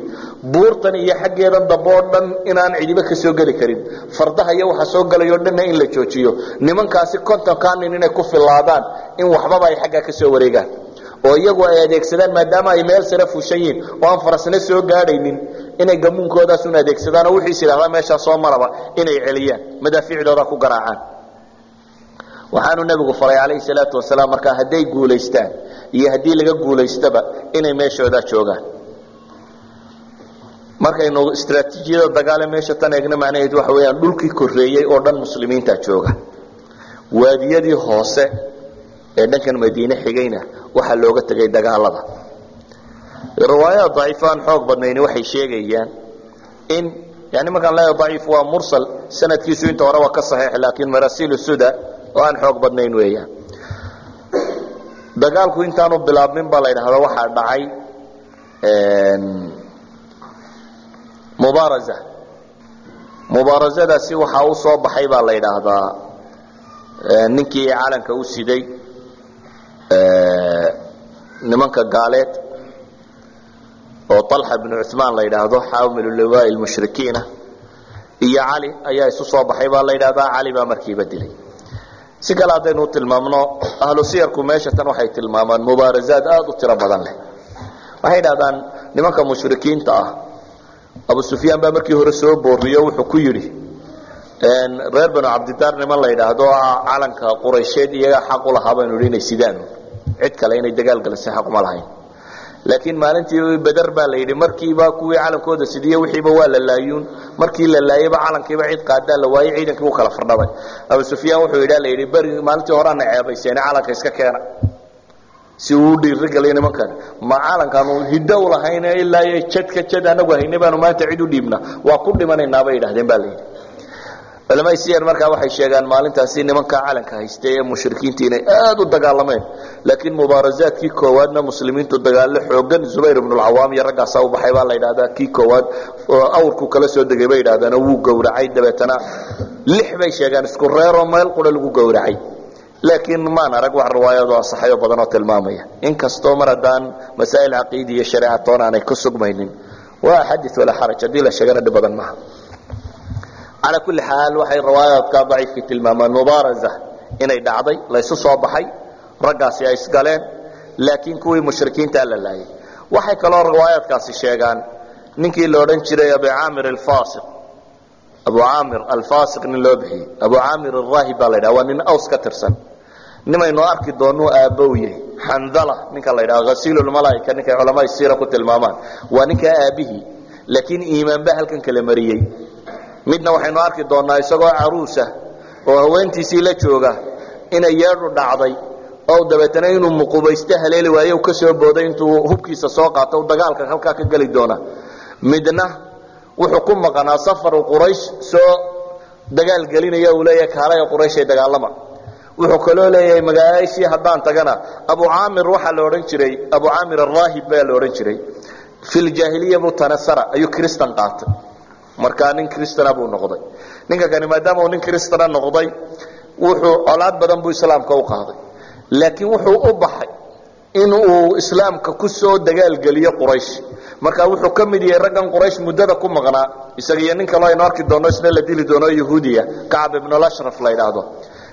buurtan iyo xaggeedan dambe oo dhan inaan cidiba ka soo geli karin. Fardaha iyo waxa soo gelayo dhanna in la joojiyo. Nimankaasi kontonkaa nin inay ku filaadaan in waxbaba ay xaggaa ka soo wareegaan. Oo iyagu ay adeegsadaan maadaama ay meel sare fuushan yihiin oo aan farasna soo gaadhaynin inay gamuunkoodaas un adeegsadaan oo wixiis idhahdaa meeshaa soo maraba inay celiyaan madaafiicdooda ku garaacaan waxaanu nebigu faray calayhi salaatu wasalaam markaa hadday guulaystaan iyo haddii laga guulaystaba inay meeshoodaa joogaan. Markaynu istraatiijiyada dagaale meesha tan eegna macnaheed waxa weeyaan dhulkii koreeyey oo dhan muslimiinta jooga. Waadiyadii hoose ee dhankan madiine xigayna waxaa looga tegay dagaalada. Riwaayada daciifo aan xoog badnayni waxay sheegayaan in yani markaan leeyahay daciif waa mursal sanadkiisu inta hore waa ka saxiix laakiin marasilu suda oo aan xoog badnayn weeyaan dagaalku intaanu bilaabmin baa la ydhahda waxaa dhacay mubaarasa mubaarasadaasi waxaa u baxay baa la ydhaahdaa ninkii calanka u siday nimanka gaaleed oo طalxa bnu cuثmaan la ydhaahdo xaamilu liwaa mushrikiina iyo cali ayaa isu soo baxay baa la ydhahdaa cali baa markiiba dilay si kale haddaynu tilmaamno ahlu siyarku meesha tan waxay tilmaamaan mubaarazaad aada u tiro badan leh. Waxay dhahdaan nimanka mushrikiinta ah abu sufyaan baa markii hore soo booriyo wuxuu ku yidhi reer banu cabdidaar niman la yidhaahdo calanka quraysheed iyagaa xaq u lahaa baynu idhi inay sidaan. Cid kale inay dagaal galisay xaquma lahayn laakiin maalintii beder baa la yidhi markiiba kuwii calankooda sidiye wixiiba waa la laayuun. Markii la laayeyba calankiiba cid qaadaa la waayey ciidankii u kala fardhabay abu sufyaan wuxuu yidha la yidhi beri maalintii horeana ceebayseene calanka iska keena. Si uu u dhiirigeliyo nimankan ma calankaanu hiddo u lahayne ilaa iyo jadka jad anagu haynay baanu maanta cid u dhiibna. Waa ku dhimanaynaa bay yidhahdeen ba la yidhi culamada siyar markaa waxay sheegaan maalintaasi nimanka calanka haystay ee mushrikiinta inay aada u dagaalameen. Laakiin mubaarazaadkii koowaadna muslimiintu dagaallo xoogan zubayr ibnu lcawaam iyo raggaasaa u baxay baa la yidhahdaa kii koowaad oo awrku kala soo degay bay yidhahdaan wuu gowracay dabeetana. Lix bay sheegaan isku reeroo meel qura lagu gowracay. Laakiin maan arag wax riwaayado asaxayo badan oo tilmaamaya. Inkastoo mar haddaan masaa'il caqiidi iyo shareecatoon aanay ku sugmaynin waa xadi walaa xaraj haddii la sheegana dhib badan maaha calaa kulli xaal waxay riwaayaadka daciifkii tilmaamaan mubaaraza. Inay dhacday laysu soo baxay raggaasi ay isgaleen laakiin kuwii mushrikiintaa la laayay. Waxay kaloo riwaayaadkaasi sheegaan ninkii la odhan jiray abu caamir alfasiq abu caamir alfasiq nin loo bixiyey abu caamir araahib baa la ydhaha waa nin aws ka tirsan. Nimaynu arki doonuu aabbow yahay xandala ninka la ydhaha hasiilulmalaaika ninkay culamada siira ku tilmaamaan. Waa ninkaa aabbihii laakiin iimaanba halkan kala mariyey midna waxaynu arki doonaa isagoo caruusa oo haweentiisii la jooga inay yeedhu dhacday oo dabeetana inuu muqubaysto haleeli waayo ka soo booday intuu hubkiisa soo qaato dagaalka halkaa ka geli doona. Midna wuxuu ku maqanaa safaru quraysh soo dagaal gelinaya uu leeyahay kaalaya qurayshay dagaalama. Wuxuu kaloo leeyahay magaashii haddaan tagana abu caamir waxaa la odhan jiray abu caamir araahib baa la odhan jiray. Filjaahiliya buu tanasara ayuu kristan qaatay markaa nin cristana buu noqday. Ninka kani maadaama uu nin cristana noqday wuxuu colaad badan buu islaamka u qaaday. Laakiin wuxuu u baxay in uu islaamka ku soo dagaalgeliyo quraysh. Marka wuxuu ka mid yahay raggan quraysh muddada ku maqnaa isaga iyo nin kaloo aynu arki doonno isna la dili doono yahuudiya kacab ibnulashraf la yidhaahdo.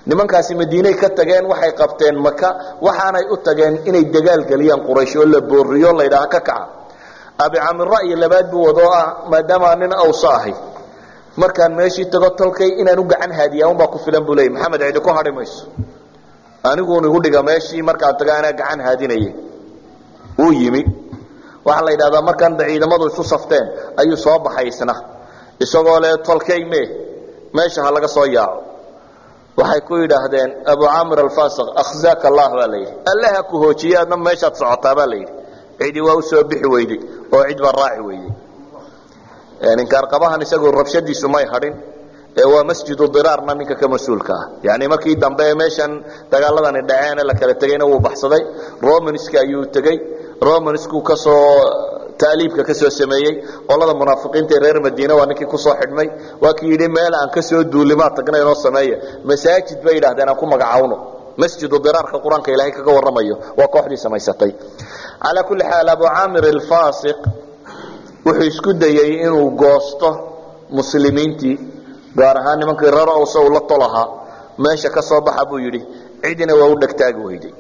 Nimankaasi madiinay ka tageen waxay qabteen maka waxaanay u tageen inay dagaalgeliyaan quraysh oo la booriyo la yidhaha ka kaca abi camir ra'yi labaad buu wado ah maadaama nin awsa ahay markaan meeshii tago tolkay inaan u gacan haadiyaa unbaa ku filan buu leeyay maxamed cidi ku hadhi mayso. Aniguun igu dhiga meeshii markaan tago anaa gacan haadinaya wuu yimi. Waxaa la yidhahdaa markaan ciidamadu isu safteen ayuu soo baxay isna isagoo le tolkay me meesha ha laga soo yaaco. Waxay ku yidhaahdeen abu camir alfasiq akhzaaka allah baa la yidhi. Alle ha ku hoojiye adna meeshaad socotaa baa la yidhi cidi waa u soo bixi weyday oo cid baa raaci weyday ninkaarqabahan isagu rabshadiisu may hadhin. Ee waa masjidu diraarna ninka ka mas'uulka ah. Yani markii dambe meeshan dagaaladani dhaceene la kala tegeyna wuu baxsaday. Romanska ayuu tegey. Romansku ka soo taaliibka ka soo sameeyey. Qolada munaafiqiinta reer madiine waa ninkii ku soo xidhmay. Waa kii yidhi meel aan ka soo duulimaad tagna inoo sameeya. Masaajid bay yidhahdeen aan ku magacawno masjidu diraarka qur'aanka ilaahay kaga warramayo waa kooxdii samaysatay. Calaa kulli xaal abu camir alfasiq wuxuu isku dayey inuu goosto muslimiintii gaar ahaan nimankii reer owse uu la tolahaa meesha ka soo baxa buu yidhi cidina waa u dhegtaagi weyday.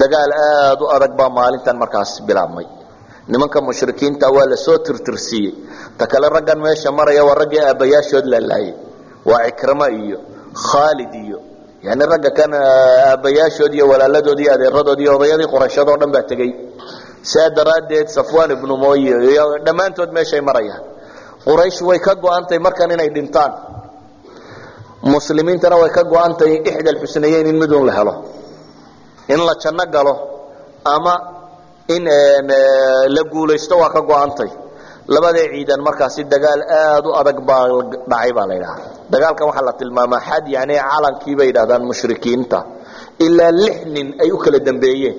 Dagaal aad u adag baa maalintan markaas bilaabmay. Nimanka mushrikiinta waa la soo tirtirsiiyey ta kale raggan meesha maraya waa raggii aabbayaashood la laayay. Waa cikramo iyo khaalid iyo yani ragga kan aabbayaashood iyo walaaladood iyo adeeradood iyo odayadii qorashadoo dhan baa tegey. Saa daraaddeed safwan ibnu iyo dhammaantood meeshay marayaan. Quraysh way ka go-antay markan inay dhintaan. Muslimiintana way ka go-antay ixda alxusnayeyn in midun la helo. In la janno galo ama in la guulaysto waa ka go-antay labadee ciidan markaasi dagaal aad u adag baa dhacay baa la yidhaha dagaalkan waxaa la tilmaamaa xad yani calankii bay yidhahdaan mushrikiinta. Ilaa lix nin ay u kala dambeeyeen.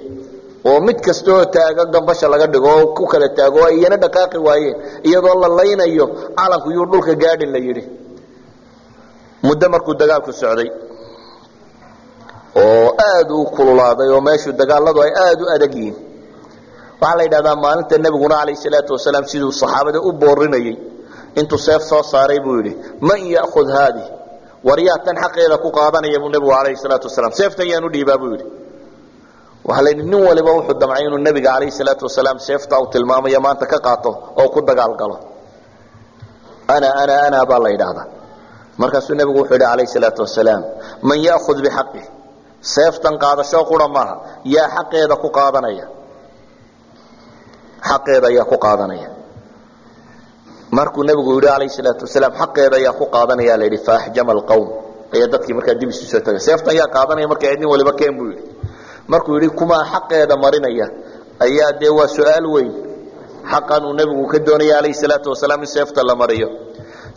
Oo mid kastaoo taaga gambasha laga dhigo oo ku kala taago oo iyana dhaqaaqi waayeen iyadoo la laynayo calanku yuu dhulka gaadhin la yidhi. Muddo markuu dagaalku socday oo aad u kululaaday oo meeshu dagaaladu ay aad u adag yihiin waxaa la yidhahdaa maalinta nebiguna calayh salaatu wasalaam siduu saxaabada u boorinayey intuu seef soo saaray buu yidhi man ya'khud haadih war yaa tan xaqeeda ku qaadanaya buu nebigu calayhi salaatu wasalaam seeftan yaan u dhiibaa buu yidhi. Waxaa la yidhi nin waliba wuxuu damcay inuu nebiga calayhi salaatu wasalaam seefta uu tilmaamayo maanta ka qaato oo ku dagaalgalo ana ana ana baa la yidhaahdaa. Markaasuu nebigu wuxuu yidhi calayhi salaatu wasalaam man ya'khud bixaqih seeftan qaadasho qura maaha yaa xaqeeda ku qaadanaya. Xaqeeda ayaa ku qaadanaya markuu nebigu yidhi calayhi salaatu wasalaam xaqeeda ayaa ku qaadanaya la yidhi faaxjama alqawm ayaa dadkii markaa dib isu soo tagay. Seeftan yaa qaadanaya marka cidin waliba keen buu yidhi. Markuu yidhi kumaa xaqeeda marinaya? Ayaa dee waa su'aal weyn. Xaqan uu nebigu ka doonaya calayhi salaatu wasalaam in seefta la mariyo.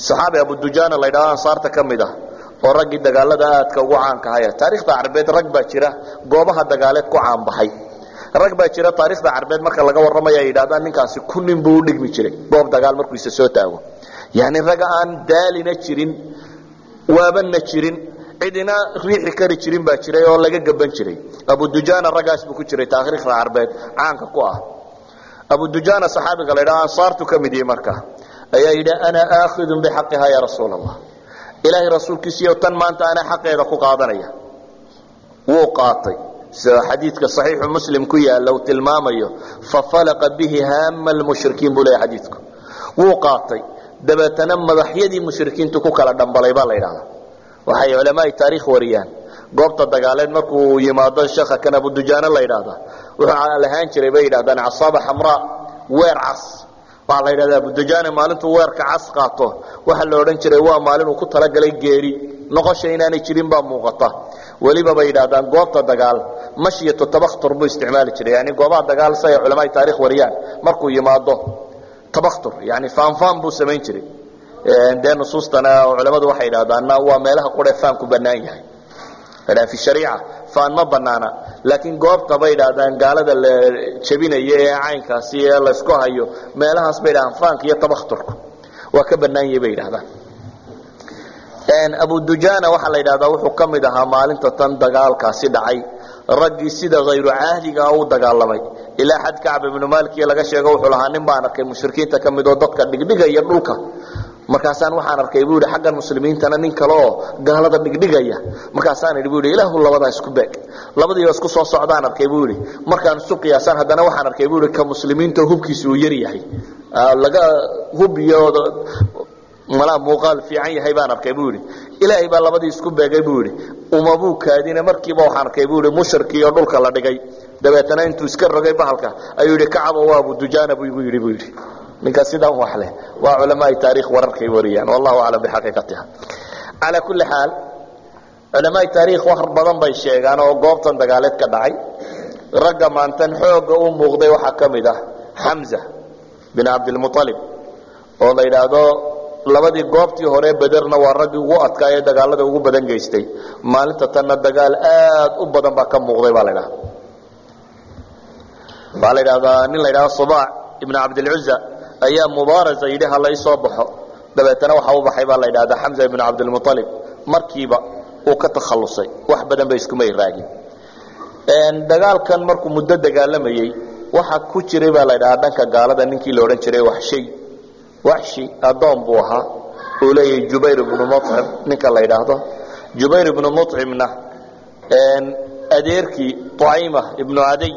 Saxaabi abudujana la ydhahdo ansaarta ka mid ah oo raggii dagaalada aadka ugu caanka haya. Taarikhda carbeed rag baa jira goobaha dagaaleed ku caanbaxay rag baa jira taarikhda carbeed marka laga warramaya ay yidhahdaan ninkaasi ku nin buu u dhigmi jiray goob dagaal markuu isa soo taago. Yani raga aan daalina jirin waabana jirin cidina riixi kari jirin baa jiray oo laga gaban jiray. Abudujana raggaas buu ku jiray taariikhda carbeed caanka ku ah. Abudujana saxaabiga la ydhaha ansaartu ka mid yihi marka. Ayaa yidhi ana aakhidun bixaqiha ya rasuul allah ilaahay rasuulkiisiiyo tan maanta anaa xaqeeda ku qaadanaya. Wuu qaatay sida xadiidka saxiixu muslim ku yaalla uu tilmaamayo fafalaqa bihi haama lmushrikiin buu leeyahy xadiidku. Wuu qaatay. Dabeetana madaxyadii mushrikiintu ku kala dhambalay baa la yidhahdaa waxay culamaai taariikh wariyaan. Goobta dagaaleed markuu yimaado sheekha kan abudujaane la yidhaahda wuxuu lahaan jiray bay yidhahdaan casaaba xamraa weer cas. Waxaa la yidhahdaa abudujane maalintuu weerka cas qaato. Waxaa la odhan jiray waa maalin uu ku talagalay geeri. Noqosha inaanay jirin baa muuqata weliba bay yidhahdaan goobta dagaal mashyatu tabakhtur buu isticmaali jiray. Yani goobaha dagaal si ay culamaai taarikh wariyaan. Markuu yimaado tabakhtur yani faanfaan buu samayn jiray. Dee nusuustana culamadu waxay yidhahdaana waa meelaha qure faanku bannaan yahay. Fi shariica faan ma banaana laakiin goobta bay idhahdaan gaalada la jebinayo ee caynkaasi ee laysku hayo meelahaas bay dhahdaan faanka iyo tabakhturku waa ka bannaan yahay bay yidhahdaan abudujana waxaa la yidhahdaa wuxuu ka mid ahaa maalinta tan dagaalkaasi dhacay. Raggii sida hayru caahdigaa u dagaalamay. Ilaa xad kacb ibnu maalikiya laga sheego wuxuu lahaa nin baan arkay mushrikiinta ka mid oo dadka dhigdhigaya dhulka. Markaasaan waxaan arkay buu yidhi xaggan muslimiintana nin kale oo gaalada dhigdhigaya. Markaasaan idhi buu yidhi ilaahu labadaa isku beeg. Labadiioo isku soo socdaan arkay buu yidhi. Markaan isu qiyaasaan haddana waxaan arkay buu yidhi ka muslimiinta hubkiisa uu yar yahay. Laga hub iyo malaa muuqaal fiican yahay baan arkay buu yidhi. Ilaahay baa labadii isku beegay buu yidhi. Umabuu kaadine markiiba waxaan arkay buu yidhi mushrikii oo dhulka la dhigay. Dabeetana intuu iska rogay bahalka ayuu yidhi kacabo waa abu dujaana buu igu yidhi buu yidhi. Ninka sidaan wax leh waa culamaai taariikh wararkay wariyaan wallahu aclam bixaqiiqatiha. Calaa kulli xaal culamaai taariikh wax badan bay sheegaan oo goobtan dagaaleed ka dhacay. Ragga maantan xoogga u muuqday waxaa ka mid ah xamza bin cabdilmualib oo la yidhaahdo labadii goobtii hore bederna waa raggii ugu adkaa ee dagaalada ugu badan geystay. Maalinta tanna dagaal aad u badan baa ka muuqday baa la dhahda waxaa la dhahdaa nin la ydhahdo subaac ibn cabdilcuza ayaa mubaarasa yidhi ha la isoo baxo. Dabeetana waxa u baxay baa la ydhahdaa xamza ibn cabdilmualib markiiba uu ka takhallusay wax badan ba iskumay raagin dagaalkan markuu muddo dagaalamayey waxaa ku jiray baa la ydhahaa dhanka gaalada ninkii la odhan jiray waxshay waxshi addoon buu ahaa. Uu leeyahay jubayr ibnu mucim ninka la yidhaahdo. Jubayr ibnu mucimna adeerkii ucayma ibnu cadiy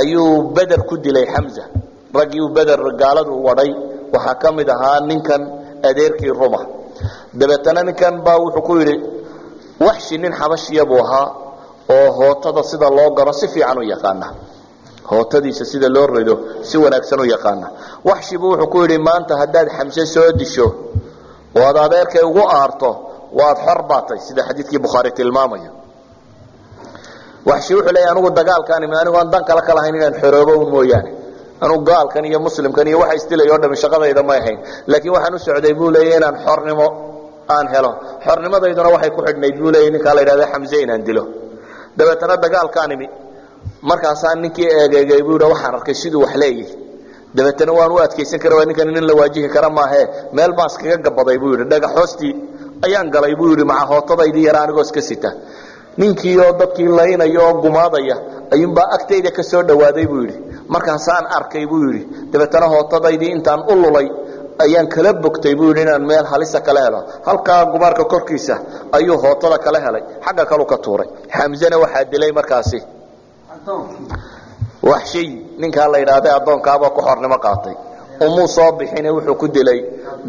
ayuu beder ku dilay xamza raggii beder gaaladu wadhay waxaa ka mid ahaa ninkan adeerkii ruma. Dabeetana ninkan baa wuxuu ku yidhi waxshi nin xabashiya buu ahaa oo hootada sida loo garo si fiican u yaqaana hootadiisa sida loo rido si wanaagsan u yaqaana. Waxshibu wuxuu ku yidhi maanta haddaad xamse soo disho oo aad adeerkay ugu aarto waad xor baatay sida xadiidkii bukhaari tilmaamayo. Waxshi wuxuu leeyahy anugu dagaalkaan imi anigu aan dan kale ka lahayn inaan xoroobo un mooyaane. Anugu gaalkan iyo muslimkan iyo waxa isdilay oo dhami shaqadayda may ahayn. Laakiin waxaan u socday buu leeyahy inaan xornimo aan helo. Xornimadayduna waxay ku xidhnayd buu leeyahy ninkaa la yidhahda xamse inaan dilo. Dabeetana dagaalkaan imi markaasaa ninkii eegeegay buu waxaan arkay siduu wax leeyahy. Dabeetana waan u adkaysan kara ninkan nin la waajihi kara maahe. Meel baan iskaga gabaday buu yidhi dhagax hoostii ayaan galay buu yidhi. Maca hootadaydii yara anigoo iska sita. Ninkii oo dadkii laynaya oo gumaadaya ayuunbaa agtayda ka soo buu yidhi. Markaasaan arkay buu yidhi. Dabeetana hootadaydii intaan u lulay ayaan kala bogtay buu yidhi inaan meel halisa kala helo. Halkaa gumaarka korkiisa ayuu hootada kala helay xagga kalu ka tuuray. Xamzena waxaa dilay markaasi waxshiy ninkaa la yidhaahday addoonkaabaa ku xornimo qaatay. Umuu soo bixine wuxuu ku dilay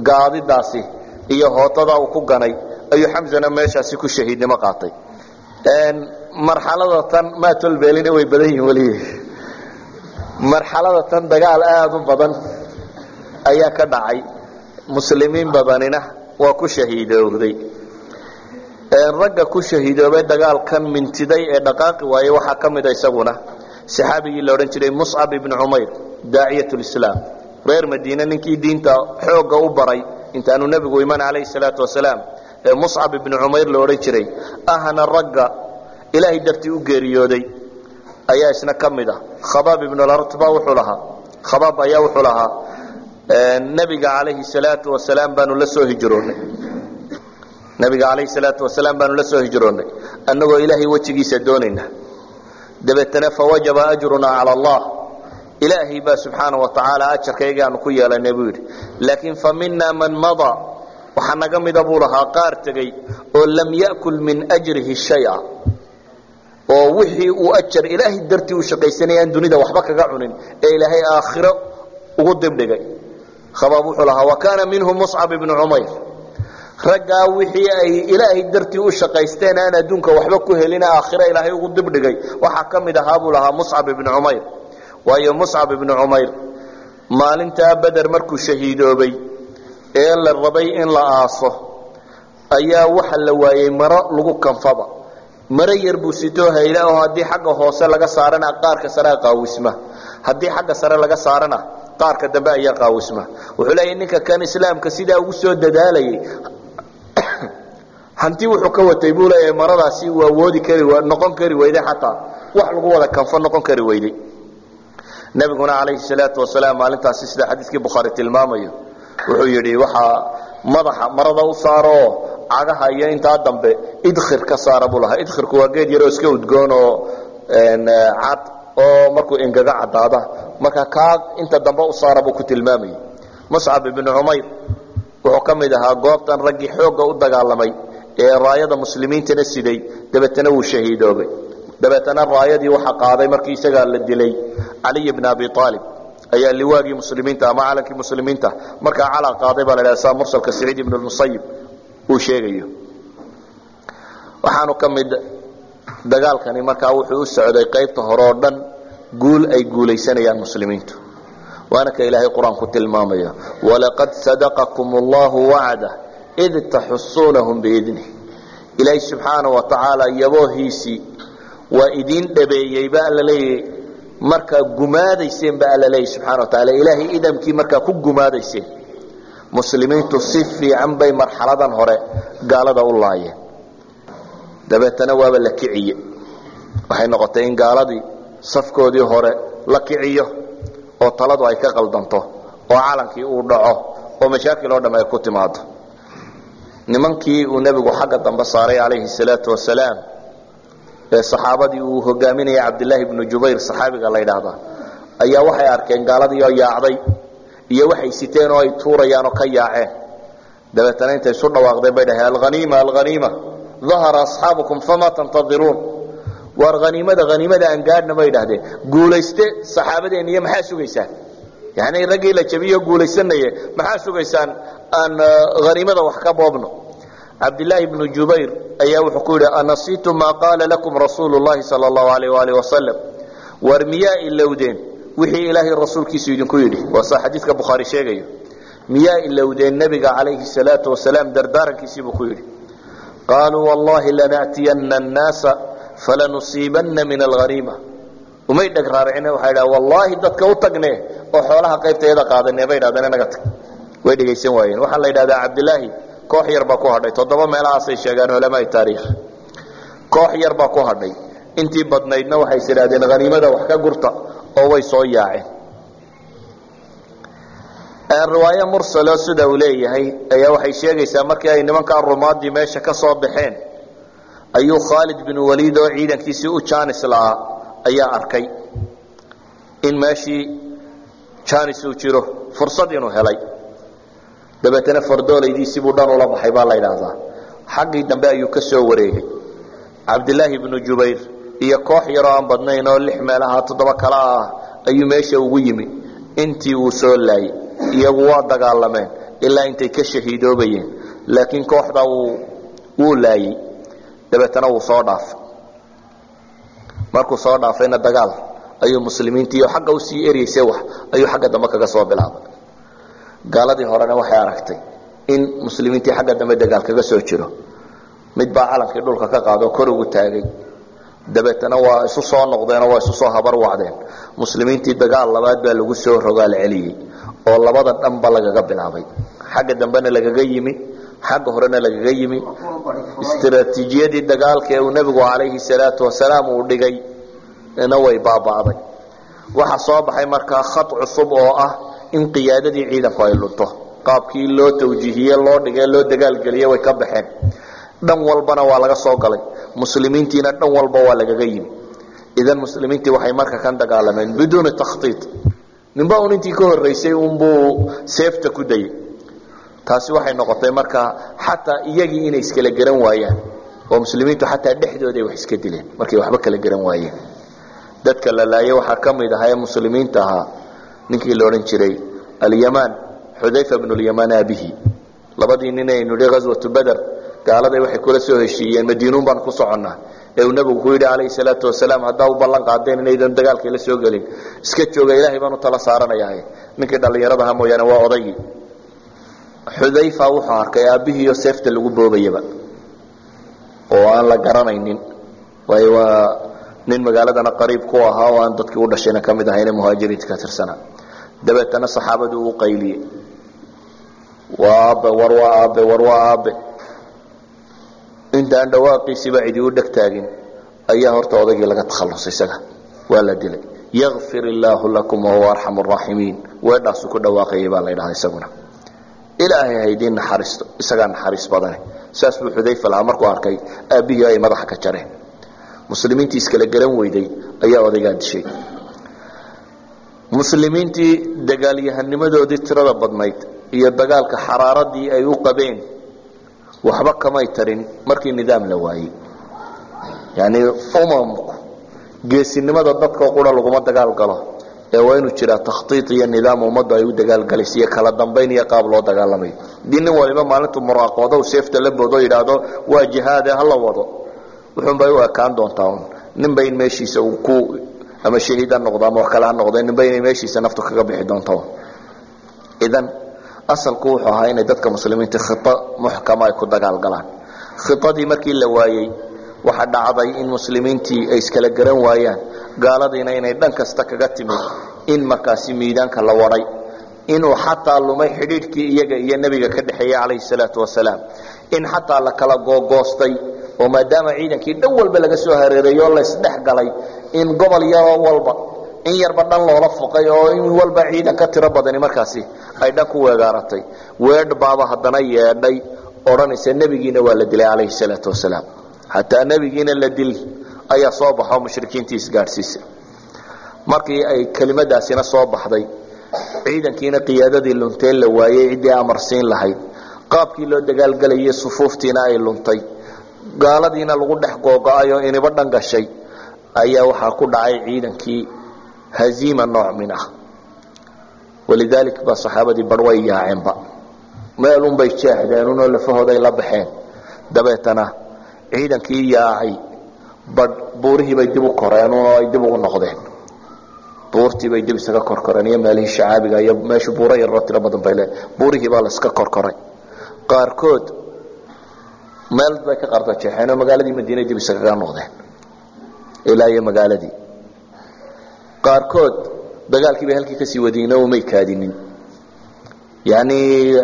gaadidaasi iyo hootada uu ku ganay ayuu xamzana meeshaasi ku shahiidnimo qaatay. Marxalada tan maatolbeelina way badan yihiin weli. Marxalada tan dagaal aada u badan ayaa ka dhacay. Muslimiin badanina waa ku shahiidoogday ragga ku shahiidoobay dagaalkan mintiday ee dhaqaaqi waayey waxaa ka mida isaguna saxaabigii la odhan jiray muscab ibnu cumayr daaciyat lislaam reer madiine ninkii diinta xoogga u baray intaanu nebigu iman calayhi salaatu wasalaam ee muscab ibnu cumayr la odhan jiray ahna ragga ilaahay dartii u geeriyooday ayaa isna ka mid ah khabaab ibnu lartba wuxuu lahaa khabaab ayaa wuxuu lahaa nebiga calayhi salaatu wasalaam baanu la soo hijroonnay nabiga calayhi salaatu wasalaam baanu la soo hijroonnay annagoo ilaahay wejigiisa doonayna. Dabeetana fawajaba ajrunaa cala allah. Ilaahay baa subxaana wa tacaala ajarkaygaanu ku yeelanay buu yidhi. Laakiin fa mina man madaa waxaa naga mida buu lahaa qaar tegey oo lam ya'kul min ajrihi shaya. Oo wixii uu ajar ilaahay dartii u shaqaysanaya aan dunida waxba kaga cunin ee ilaahay aakhiro ugu dibdhigay khabaab wuxuu lahaa wa kaana minhum muscab ibnu cumayr raggaa wixii ay ilaahay dartii u shaqaysteen aan adduunka waxba ku helin aakhiro ilaahay ugu dibdhigay waxaa ka mid ahaa buu lahaa muscab ibnu cumayr waayo muscab ibnu cumayr maalintaa beder markuu shahiidoobay ee la rabay in la aaso ayaa waxa la waayey maro lagu kanfaba. Maro yar buu sitoo hayla oo haddii xagga hoose laga saarana qaarka sarea qaawisma. Haddii xagga sare laga saarana qaarka dambe ayaa qaawisma. Wuxuu leeyahy ninka kan islaamka sidaa ugu soo dadaalayay hanti wuxuu ka watay buu leeyahay maradaasi waa woodi kari noqon kari weyday xataa wax lagu wada kanfo noqon kari weyday. Nabiguna calayhi salaatu wasalaam maalintaasi sida xadiiskii bukhaari tilmaamayo wuxuu yidhi waxaa madaxa marada u saaroo cagaha iyo intaa dambe idkhir ka saara buu lahaa. Idkhirku waa geed yaroo iska udgoon oo cad oo markuu engaga caddaada. Marka kaa inta dambe u saara buu ku tilmaamayay muscab ibnu cumayr wuxuu ka mid ahaa goobtan raggii xoogga u dagaalamay ee raayada muslimiintana siday dabeetana wuu shahiidoobay. Dabeetana raayadii waxa qaaday markii isagaa la dilay caliy bn abi aalib ayaa liwaagii muslimiinta ama calankii muslimiinta markaa calan qaaday baa la saa mursalka saciid ibn musayib uu sheegayo. Waxaanu ka mid dagaalkani markaa wuxuu u socday qaybta hore oo dhan guul ay guulaysanayaan muslimiintu waana ka ilaahay qur'aanku tilmaamayo walaqad sadaqakum allahu wacda id taxusuunahum biidnih ilaahay subxaana wa tacaala yaboohiisii waa idiin dhabeeyey ba alla leeyahy markaa gumaadayseen ba alla leeyahy subxana wa taala ilaahay idamkii markaa ku gumaadayseen muslimiintu si fiican bay marxaladan hore gaalada u laayeen. Dabeetana waaba la kiciye. Waxay noqotay in gaaladii safkoodii hore la kiciyo oo taladu ay ka qaldanto oo calankii uu dhaco oo mashaakil oo dham ay ku timaado nimankii uu nebigu xagga dambe saaray calayhi salaatu wasalaam ee saxaabadii uu hogaaminayay cabdilaahi bnu jubayr saxaabiga la ydhaahda ayaa waxay arkeen gaaladii oo yaacday iyo waxay siteen oo ay tuurayaan oo ka yaaceen. Dabeetana intay isu dhawaaqdeen bay dhaheen alhaniima alhaniima dahara asxaabukum famaa tantadiruun waar haniimada haniimada aan gaadhna bay idhahdeen guulayste saxaabadeen iyo maxaa sugaysaan? Yani raggii la jabiyo guulaysanaye maxaa sugaysaan? Aan haniimada wax ka boobno. Cabdilaahi bnu jubayr ayaa wuxuu ku yidhi anasitu maa qaala lakum rasuulu llahi sal allahu alayh waalih wasalam war miyaa ilowdeen wixii ilaahay rasuulkiisu idinku yidhi. Waa saa xadiidka bukhaari sheegayo. Miyaa ilowdeen nebiga calayhi salaatu wasalaam dardaarankiisiibuu ku yidhi. Qaaluu wallahi lana'tiyana annaasa falanusiibanna min alhaniima umay dheg raaricine waxay dhaha wallaahi dadka u tagne oo xoolaha qaybtayada qaadane bay dhahdeen inaga tag. Way dhegaysan waayeen. Waxaa la yidhahdaa cabdilaahi koox yar baa ku hadhay. Toddoba meelahaasay sheegaan culamaai taariikh. Koox yar baa ku hadhay. Intii badnaydna waxay is idhahdeen haniimada wax ka gurta oo way soo yaaceen. Riwaayo mursalo sida uu leeyahay ayaa waxay sheegaysaa markii ay nimankaa rumaadii meesha ka soo baxeen ayuu khaalid bin waliid oo ciidankiisii u janis la'aa ayaa arkay in meeshii janis uu jiro fursad inuu helay. Dabeetana fardooleydiisibuu dhan ula baxay baa la ydhaahdaa xaggii dambe ayuu ka soo wareegay. Cabdilaahi bnu jubayr iyo koox yaroo aan badnayn oo lix meelaha toddoba kale ah ayuu meesha ugu yimi. Intii uu soo laayey iyagu waa dagaalameen ilaa intay ka shahiidoobayeen. Laakiin kooxda wuu laayey dabeetana wuu soo dhaafay. Markuu soo dhaafayna dagaal ayuu muslimiintii xagga u sii eryayse wax ayuu xagga dambe kaga soo bilaabay. Gaaladii horena waxay aragtay in muslimiintii xagga dambe dagaal kaga soo jiro. Mid baa calankii dhulka ka qaadoo kor ugu taagay. Dabeetana waa isu soo noqdeenoo waa isu soo habar wacdeen muslimiintii dagaal labaad baa lagu soo rogaal celiyey oo labada dhanba lagaga bilaabay. Xagga dambena lagaga yimi xagga horena lagaga yimi. Istraatiijiyadii dagaalka ee uu nebigu calayhi salaatu wasalaam uu dhigay na way baaba'day. Waxa soo baxay markaa khad cusub oo ah in qiyaadadii ciidanku ay lunto qaabkii loo tawjiihiye loo dhigay loo dagaalgeliye way ka baxeen. Dhan walbana waa laga soo galay. Muslimiintiina dhan walba waa lagaga yimi. Idan muslimiintii waxay marka kan dagaalameen biduuni takhtiid ninba un intii ka horeysay unbuu seefta ku dayay taasi waxay noqotay markaa xataa iyagii inay iskala garan waayaan. Oo muslimiintu xataa dhexdooday wax iska dileen markay waxba kala garan waayeen. Dadka la laayay waxaa ka mid ahaa ee muslimiinta ahaa ninkii la odhan jiray alyamaan xudayfa bnu lyamaan aabihi. Labadii nin aynu nihi ghaswatu beder gaaladay waxay kula soo heshiiyeen madiinuun baan ku soconnaa ee uu nebigu ku yidhi calayhi salaatu wasalaam haddaa u ballan qaadeen inaydan dagaalkii la soo gelin iska jooga ilaahay baan u tala saaranayaa ninkii dhallinyarada ahaa mooyaane waa odaygii xudayfa wuxuu arkay aabbihiiyo seefta lagu boobayaba oo aan la garanaynin. Waayo waa nin magaaladana qariib ku ahaa oo aan dadkii u dhashayna ka mid ahayne muhaajiriinta ka tirsanaa dabeetana saxaabadu uu qayliyey. Waa aabe war waa aabe war waa aabe intaan dhawaaqiisiiba cidi u dheg taagin ayaa horta odaygii laga takhallusay isaga. Waa la dilay. Yakfir illaahu lakum wahuwa arxamu raaximiin weedhaasu ku dhawaaqayay baa la ydhahda isaguna ilaahay haydiin naxariisto isagaa naxariis badane. Saas buu xudayfa lahaa markuu arkay aabbihii ay madaxa ka jareen. Muslimiintii iskala garan weyday ayaa odaygaa dishay. Muslimiintii dagaalyahanimadoodii tirada badnayd iyo dagaalka xaraaradii ay u qabeen waxba kamay tarin markii nidaam la waayey. Yani umamku geesinimada dadka qura laguma dagaal galo ee waa inuu jiraa takhtiid iyo nidaam ummaddu ay u dagaalgalayso iyo kala dambayn iyo qaab loo dagaalamayo dii nin waliba maalintu muraaqoodo seefta la boodo yidhaahdo waa jihaade hala wado. Wuxuunbay u ekaan doontaa un ninba in meeshiisa uu ku ama shahiid ha noqdo ama wax kale ha noqdo ninba inay meeshiisa naftu kaga bixi doonto idan asalku wuxuu ahaa inay dadka muslimiinta khito muxkama ay ku dagaalgalaan. Khitadii markii la waayey waxaa dhacday in muslimiintii ay iskala garan waayaan gaaladiina inay dhan kasta kaga timid in markaasi miidaanka la waday inuu xataa lumay xidhiidhkii iyaga iyo nebiga ka dhexeeyey calayhi salaatu wasalaam in xataa la kala googoostay oo maadaama ciidankii dhan walba laga soo hareereeyo laysdhex galay in gobol yaroo walba in yarba dhan loola fuqay oo in walba ciidan ka tiro badani markaasi ay dhan ku weegaaratay. Weedh baaba haddana yeedhay odhanaysa nebigiina waa la dilay calayhi salaatu wasalaam. Xataa nebigiina la dil ayaa soo baxo mushrikiintii isgaadhsiisay markii ay kelimadaasina soo baxday ciidankiina qiyaadadii luntee la waayey ciddii amarsiin lahayd qaabkii loo dagaalgelayay sufuuftiina ay luntay. Gaaladiina lagu dhex googo-ay oo iniba dhan gashay ayaa waxaa ku dhacay ciidankii haziima nooc min ah. Walidaalik baa saxaabadii bar way yaaceenba. Meelunbay jeexdeenunoo lafahooday la baxeen. Dabeetana ciidankii yaacay badh buurihiibay dib u koreen oo ay dib ugu noqdeen. Buurtiibay dib isaga korkoreen iyo meelihii shacaabiga iyo meeshu buuro yaroo tiro badan bay le buurihii baa la iska korkoray. Qaarkood meel bay ka qarda jeexeen oo magaaladii madiina dib isagaga noqdeen. Ilaa iyo magaaladii. Qaarkood dagaalkii bay halkii ka sii wadiino umay kaadinin. Yani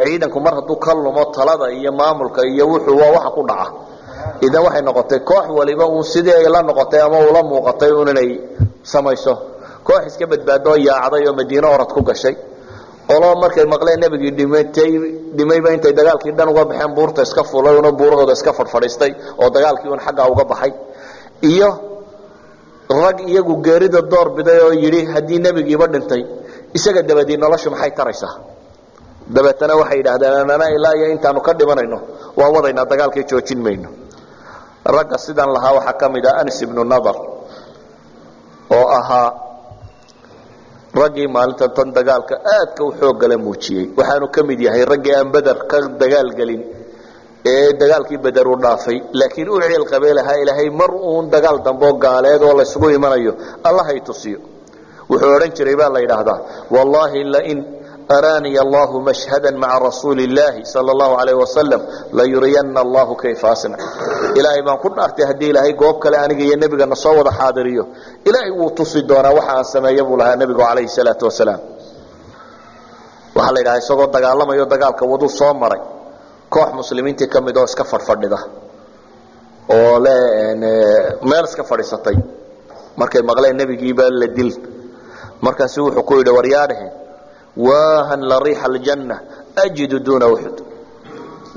ciidanku mar hadduu ka lumo talada iyo maamulka iyo wuxuu waa waxa ku dhaca idan waxay noqotay koox waliba uun sidii ay la noqotay ama ula muuqatay un inay samayso. Koox iska badbaadoo yaacday oo madiine orad ku gashay. Qolo markay maqleen nebigii dhimayba intay dagaalkii dhan uga baxeen buurta iska fulay una buurahooda iska fadhfadhiistay oo dagaalkii un xaggaa uga baxay. Iyo rag iyagu geerida door biday oo yidhi haddii nebigiiba dhintay isaga dabadii noloshu maxay taraysaa? Dabeetana waxay yidhaahdeen anana ilaa iyo intaanu ka dhimanayno waan wadaynaa dagaalkii joojin mayno ragga sidan lahaa waxaa ka mid ah anas ibnu nadar oo ahaa raggii maalinta tan dagaalka aadka u xooggala muujiyey. Waxaanu ka mid yahay raggii aan beder ka dagaalgelin ee dagaalkii beder u dhaafay. Laakiin u ceel qabee lahaa ilaahay mar uun dagaal dambeoo gaaleed oo laysugu imanayo allahay tusiyo. Wuxuu odhan jiray baa la yidhaahdaa wallaahi lain araaniya allahu mashhada maca rasuuli illaahi sal allahu alayh wasalam layuriyana allahu kayfa asnac ilaahay baan ku dhaartay haddii ilaahay goob kale aniga iyo nebigana soo wada xaadiriyo ilaahay wuu tusi doonaa waxa aan sameeya buu lahaa nebigu calayhi salaatu wasalaam waxaa la yidhaha isagoo dagaalamayo dagaalka waduu soo maray koox muslimiintii ka mid oo iska fadhfadhida oo le meel iska fadhiisatay markay maqleen nebigiiba la dil markaasu wuxuu ku yidhi waryaadhahe waahan la riixa aljanna ajidu duuna uxud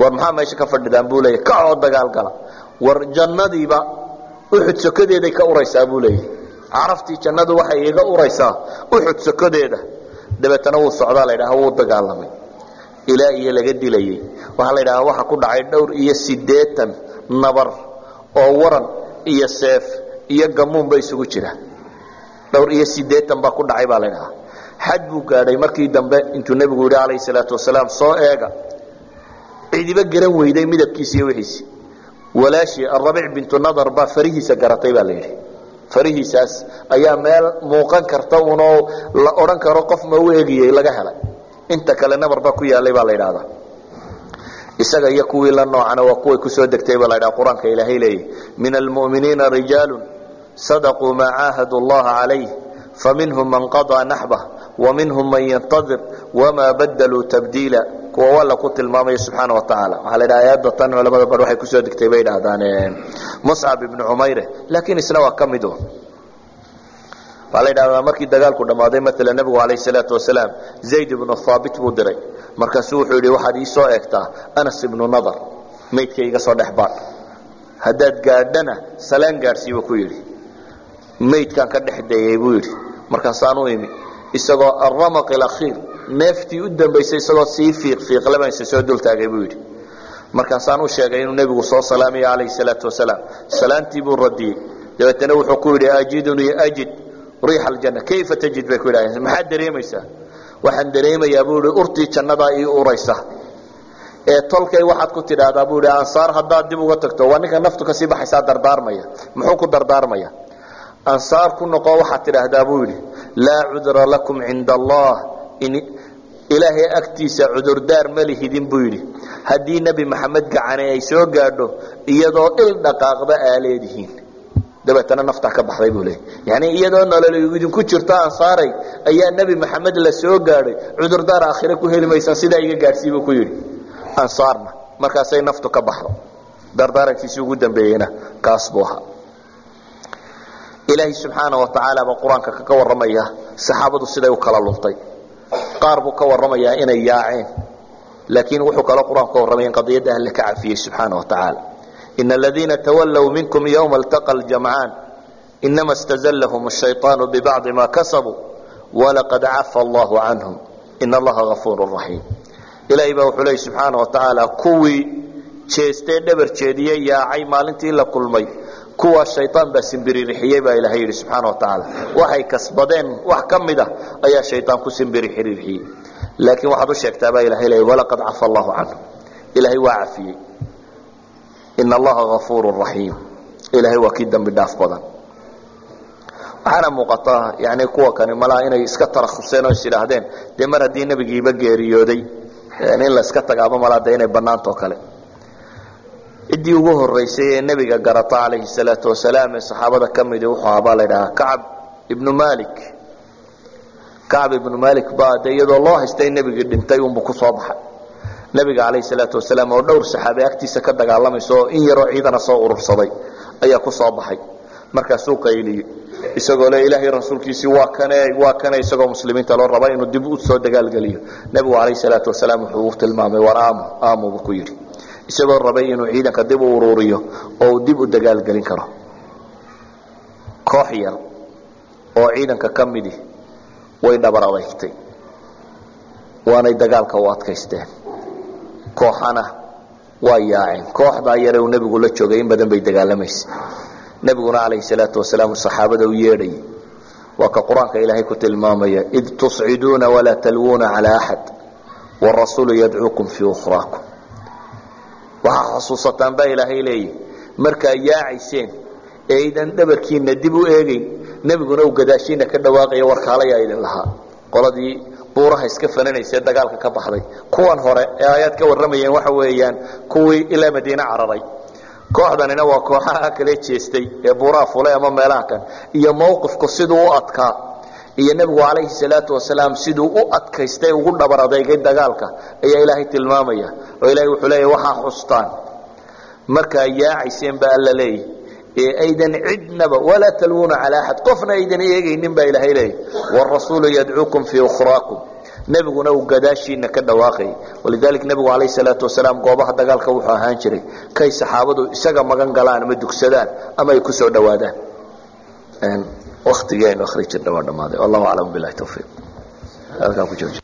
war maxaa meesha ka fadhidaan buu leeyahy kacoo dagaal gala. War jannadiiba uxud sokadeeday ka uraysaa buu leeyahy caraftii jannadu waxay iga uraysaa uxud sokadeeda. Dabeetana wuu socdaa la ydhaha wuu dagaalamay. Ilaa iyo laga dilayey waxaa la ydhaha waxa ku dhacay dhowr iyo siddeetan nabar oo waran iyo seef iyo gamuunba isugu jira dhowr iyo siddeetan baa ku dhacay baa la ydhahaa xad buu gaadhay markii dambe intuu nebigu yidhi calayhi salaatu wasalaam soo eega. Cidiba garan weyday midabkiisa iyo wixiisi walaashii arabic bintu nadar baa farihiisa garatay baa la yidhi. Farihiisaas ayaa meel muuqan karta unoo la odhan karo qof ma u egiyey laga helay. Inta kale nabar baa ku yaalay baa la yidhaahdaa. Isaga iyo kuwii la noocana waa kuway ku soo degtay baa la ydhaha qur'aanka ilaahay leeyahy min almu'miniina rijaalu sadaquu maa caahadu allaha calayh faminhum man qadaa naxbah waminhum man yantadir wamaa badaluu tabdiila kuwa walla ku tilmaamaya subxaana wa tacaala. Waxaa la ydhaha aayadda tan culamada bar waxay ku soo degtay bay idhahdaan muscab ibnu cumayre laakiin isna waa ka mid un waxaa la yidhahdaa markii dagaalku dhammaaday maala nebigu calayh salaatu wasalaam zayd ibnu haabit buu diray. Markaasuu wuxuu yidhi waxaad ii soo eegtaa anas ibnu nadar maydka iga soo dhex baadh haddaad gaadhana salaan gaadhsiiba ku yidhi. Maydkaan ka dhex dayay buu yidhi. Markaasaan u imi isagoo aramaq ilakhiir neeftii u dambaysay isagoo sii fiiqfiiqlamaysa soo dultaagay buu yidhi. Markaasaan u sheegay inuu nebigu soo salaamaya calayhi salaatu wasalaam. Salaantii buu radiyey. Dabeetana wuxuu ku yidhi ajidunii ajid riix aljanna kayfa tajid? bay ku yidhahdeen maxaad dareemaysaa? Waxaan dareemayaa buu yidhi urtii jannadaa ii uraysa. Ee tolkay waxaad ku tidhaahdaa buu yidhi ansaar haddaad dib uga tagto waa ninka naftu ka sii baxaysaa dardaarmaya muxuu ku dardaarmaya ansaar ku noqo waxaad tidhaahdaa buu yidhi laa cudra lakum cinda allah. Ilaahay agtiisa cudurdaar ma lihidin buu yidhi. Haddii nebi maxamed gacane ay soo gaadho iyadoo il dhaqaaqda aa leedihiin. Dabeetana naftaa ka baxday buu leeyay yani iyadoo nolol idinku jirto ansaaray ayaa nebi maxamed la soo gaadhay. Cudurdaar aakhire ku heli maysaan sidaa iga gaadhsii buu ku yidhi. Ansaarna markaasay naftu ka baxdo. Dardaarankiisii ugu dambeeyeyna kaas buu ahaa ilaahay subxaana wa tacaala baa qur'aanka kaga warramaya saxaabadu siday u kala luntay. Qaar buu ka warramayaa inay yaaceen laakiin wuxuu kaloo qur'aanku ka warramaya in qadiyadda alle ka cafiyey subxaana wa tacaala ina aladiina tawallow minkum yowma altaqa aljamcaan inama istazallahum ashayطaanu bibacdi ma kasabuu walaqad cafa allahu canhum in allaha gafuuru raxiim ilaahay baa wuxuu leeyay subxaana wa tacaala kuwii jeestee dhabar jeediye yaacay maalintii la kulmay kuwa shayaan baa simbiririxiyey baa ilaahay yidhi subxaana wa tacaala waxay kasbadeen wax ka mid ah ayaa shayaan ku simbirixirixiyey laakiin waxaad u sheegtaa baa ilahay leeyay walaqad cafa allahu canhum ilaahay waa cafiyey. In allaha gafuuru raxiim ilaahay waa kii dambi dhaaf badan. Waxaana muuqata yani kuwa kani malaa inay iska tarakhuseen oo is idhaahdeen dee mar haddii nebigiiba geeriyooday in la iska tagaaba malaa de inay bannaantao kale ciddii ugu horeysay ee nebiga garata calayhi salaatu wasalaam ee saxaabada ka midi wuxuu ahaa baa la ydhahaa kacab ibnu malik kacab ibnu malik baa de iyadoo loo haystay nebigii dhintay unbu ku baxay. Nebiga calayhi salaatu wasalaam oo dhowr saxaabe agtiisa ka dagaalamaysa oo in yaroo ciidana soo urursaday ayaa ku baxay. Markaasuu qayliyey isagoo le ilaahay rasuulkiisii waa kane waa kane isagoo muslimiinta loo raba inuu dib u soo dagaalgeliyo. Nebigu calayhi salaatu wasalaam wuxuu u tilmaamay war aamu aamu buu ku yidhi isagoo rabay inuu ciidanka dib u uruuriyo oo uu dib u dagaalgelin karo. Koox yar oo ciidanka ka midi way dhabar adeygtay waanay dagaalka u adkaysteen. Kooxana waa yaaceen. Kooxdaa yare uu nebigu la joogay in badan bay dagaalamaysa nebiguna calayhi salaatu wasalaam saxaabada u yeedhayay waa ka qur'aanka ilaahay ku tilmaamaya id tusciduuna walaa talwuuna calaa axad warasuulu yadcuukum fii ukhraakum waxaa xusuusataan baa ilaahay leeyahy markaa yaacayseen ee aydan dhabarkiina dib u eegayn nebiguna uu gadaashiina ka dhawaaqaya warkaalayaa idin lahaa. Qoladii buuraha iska fananaysee dagaalka ka baxday. Kuwan hore ee aayaad ka warramayeen waxa weeyaan kuwii ilaa madiine cararay. Kooxdanina waa kooxaha kale jeestay ee buuraha fulay ama meelaha iyo mowqifku siduu u adkaa iyo nebigu calayhi salaatu wasalaam siduu u adkaystay ugu dhabar adeegay dagaalka ayaa ilaahay tilmaamaya. Oo ilahay wuxuu leeyahy waxaa xustaan. Markaa yaacayseen baa alla leeyahy ee aydan cidnaba walaa talwuuna calaa axad. Qofna aydan eegaynin baa ilaahay leeyahy wrasuulu yadcuukum fii ukhraakum nebiguna uu gadaashiina ka dhawaaqayay walidalik nebigu calayhi salaatu wasalaam goobaha dagaalka wuxuu ahaan jiray. Kay saxaabadu isaga magan galaan ama dugsadaan ama ay ku soo dhowaadaan waktigii aynu akhri jirna waa dhammaaday wallahu aclam bilahi tawfiiq. Halkaa ku jooji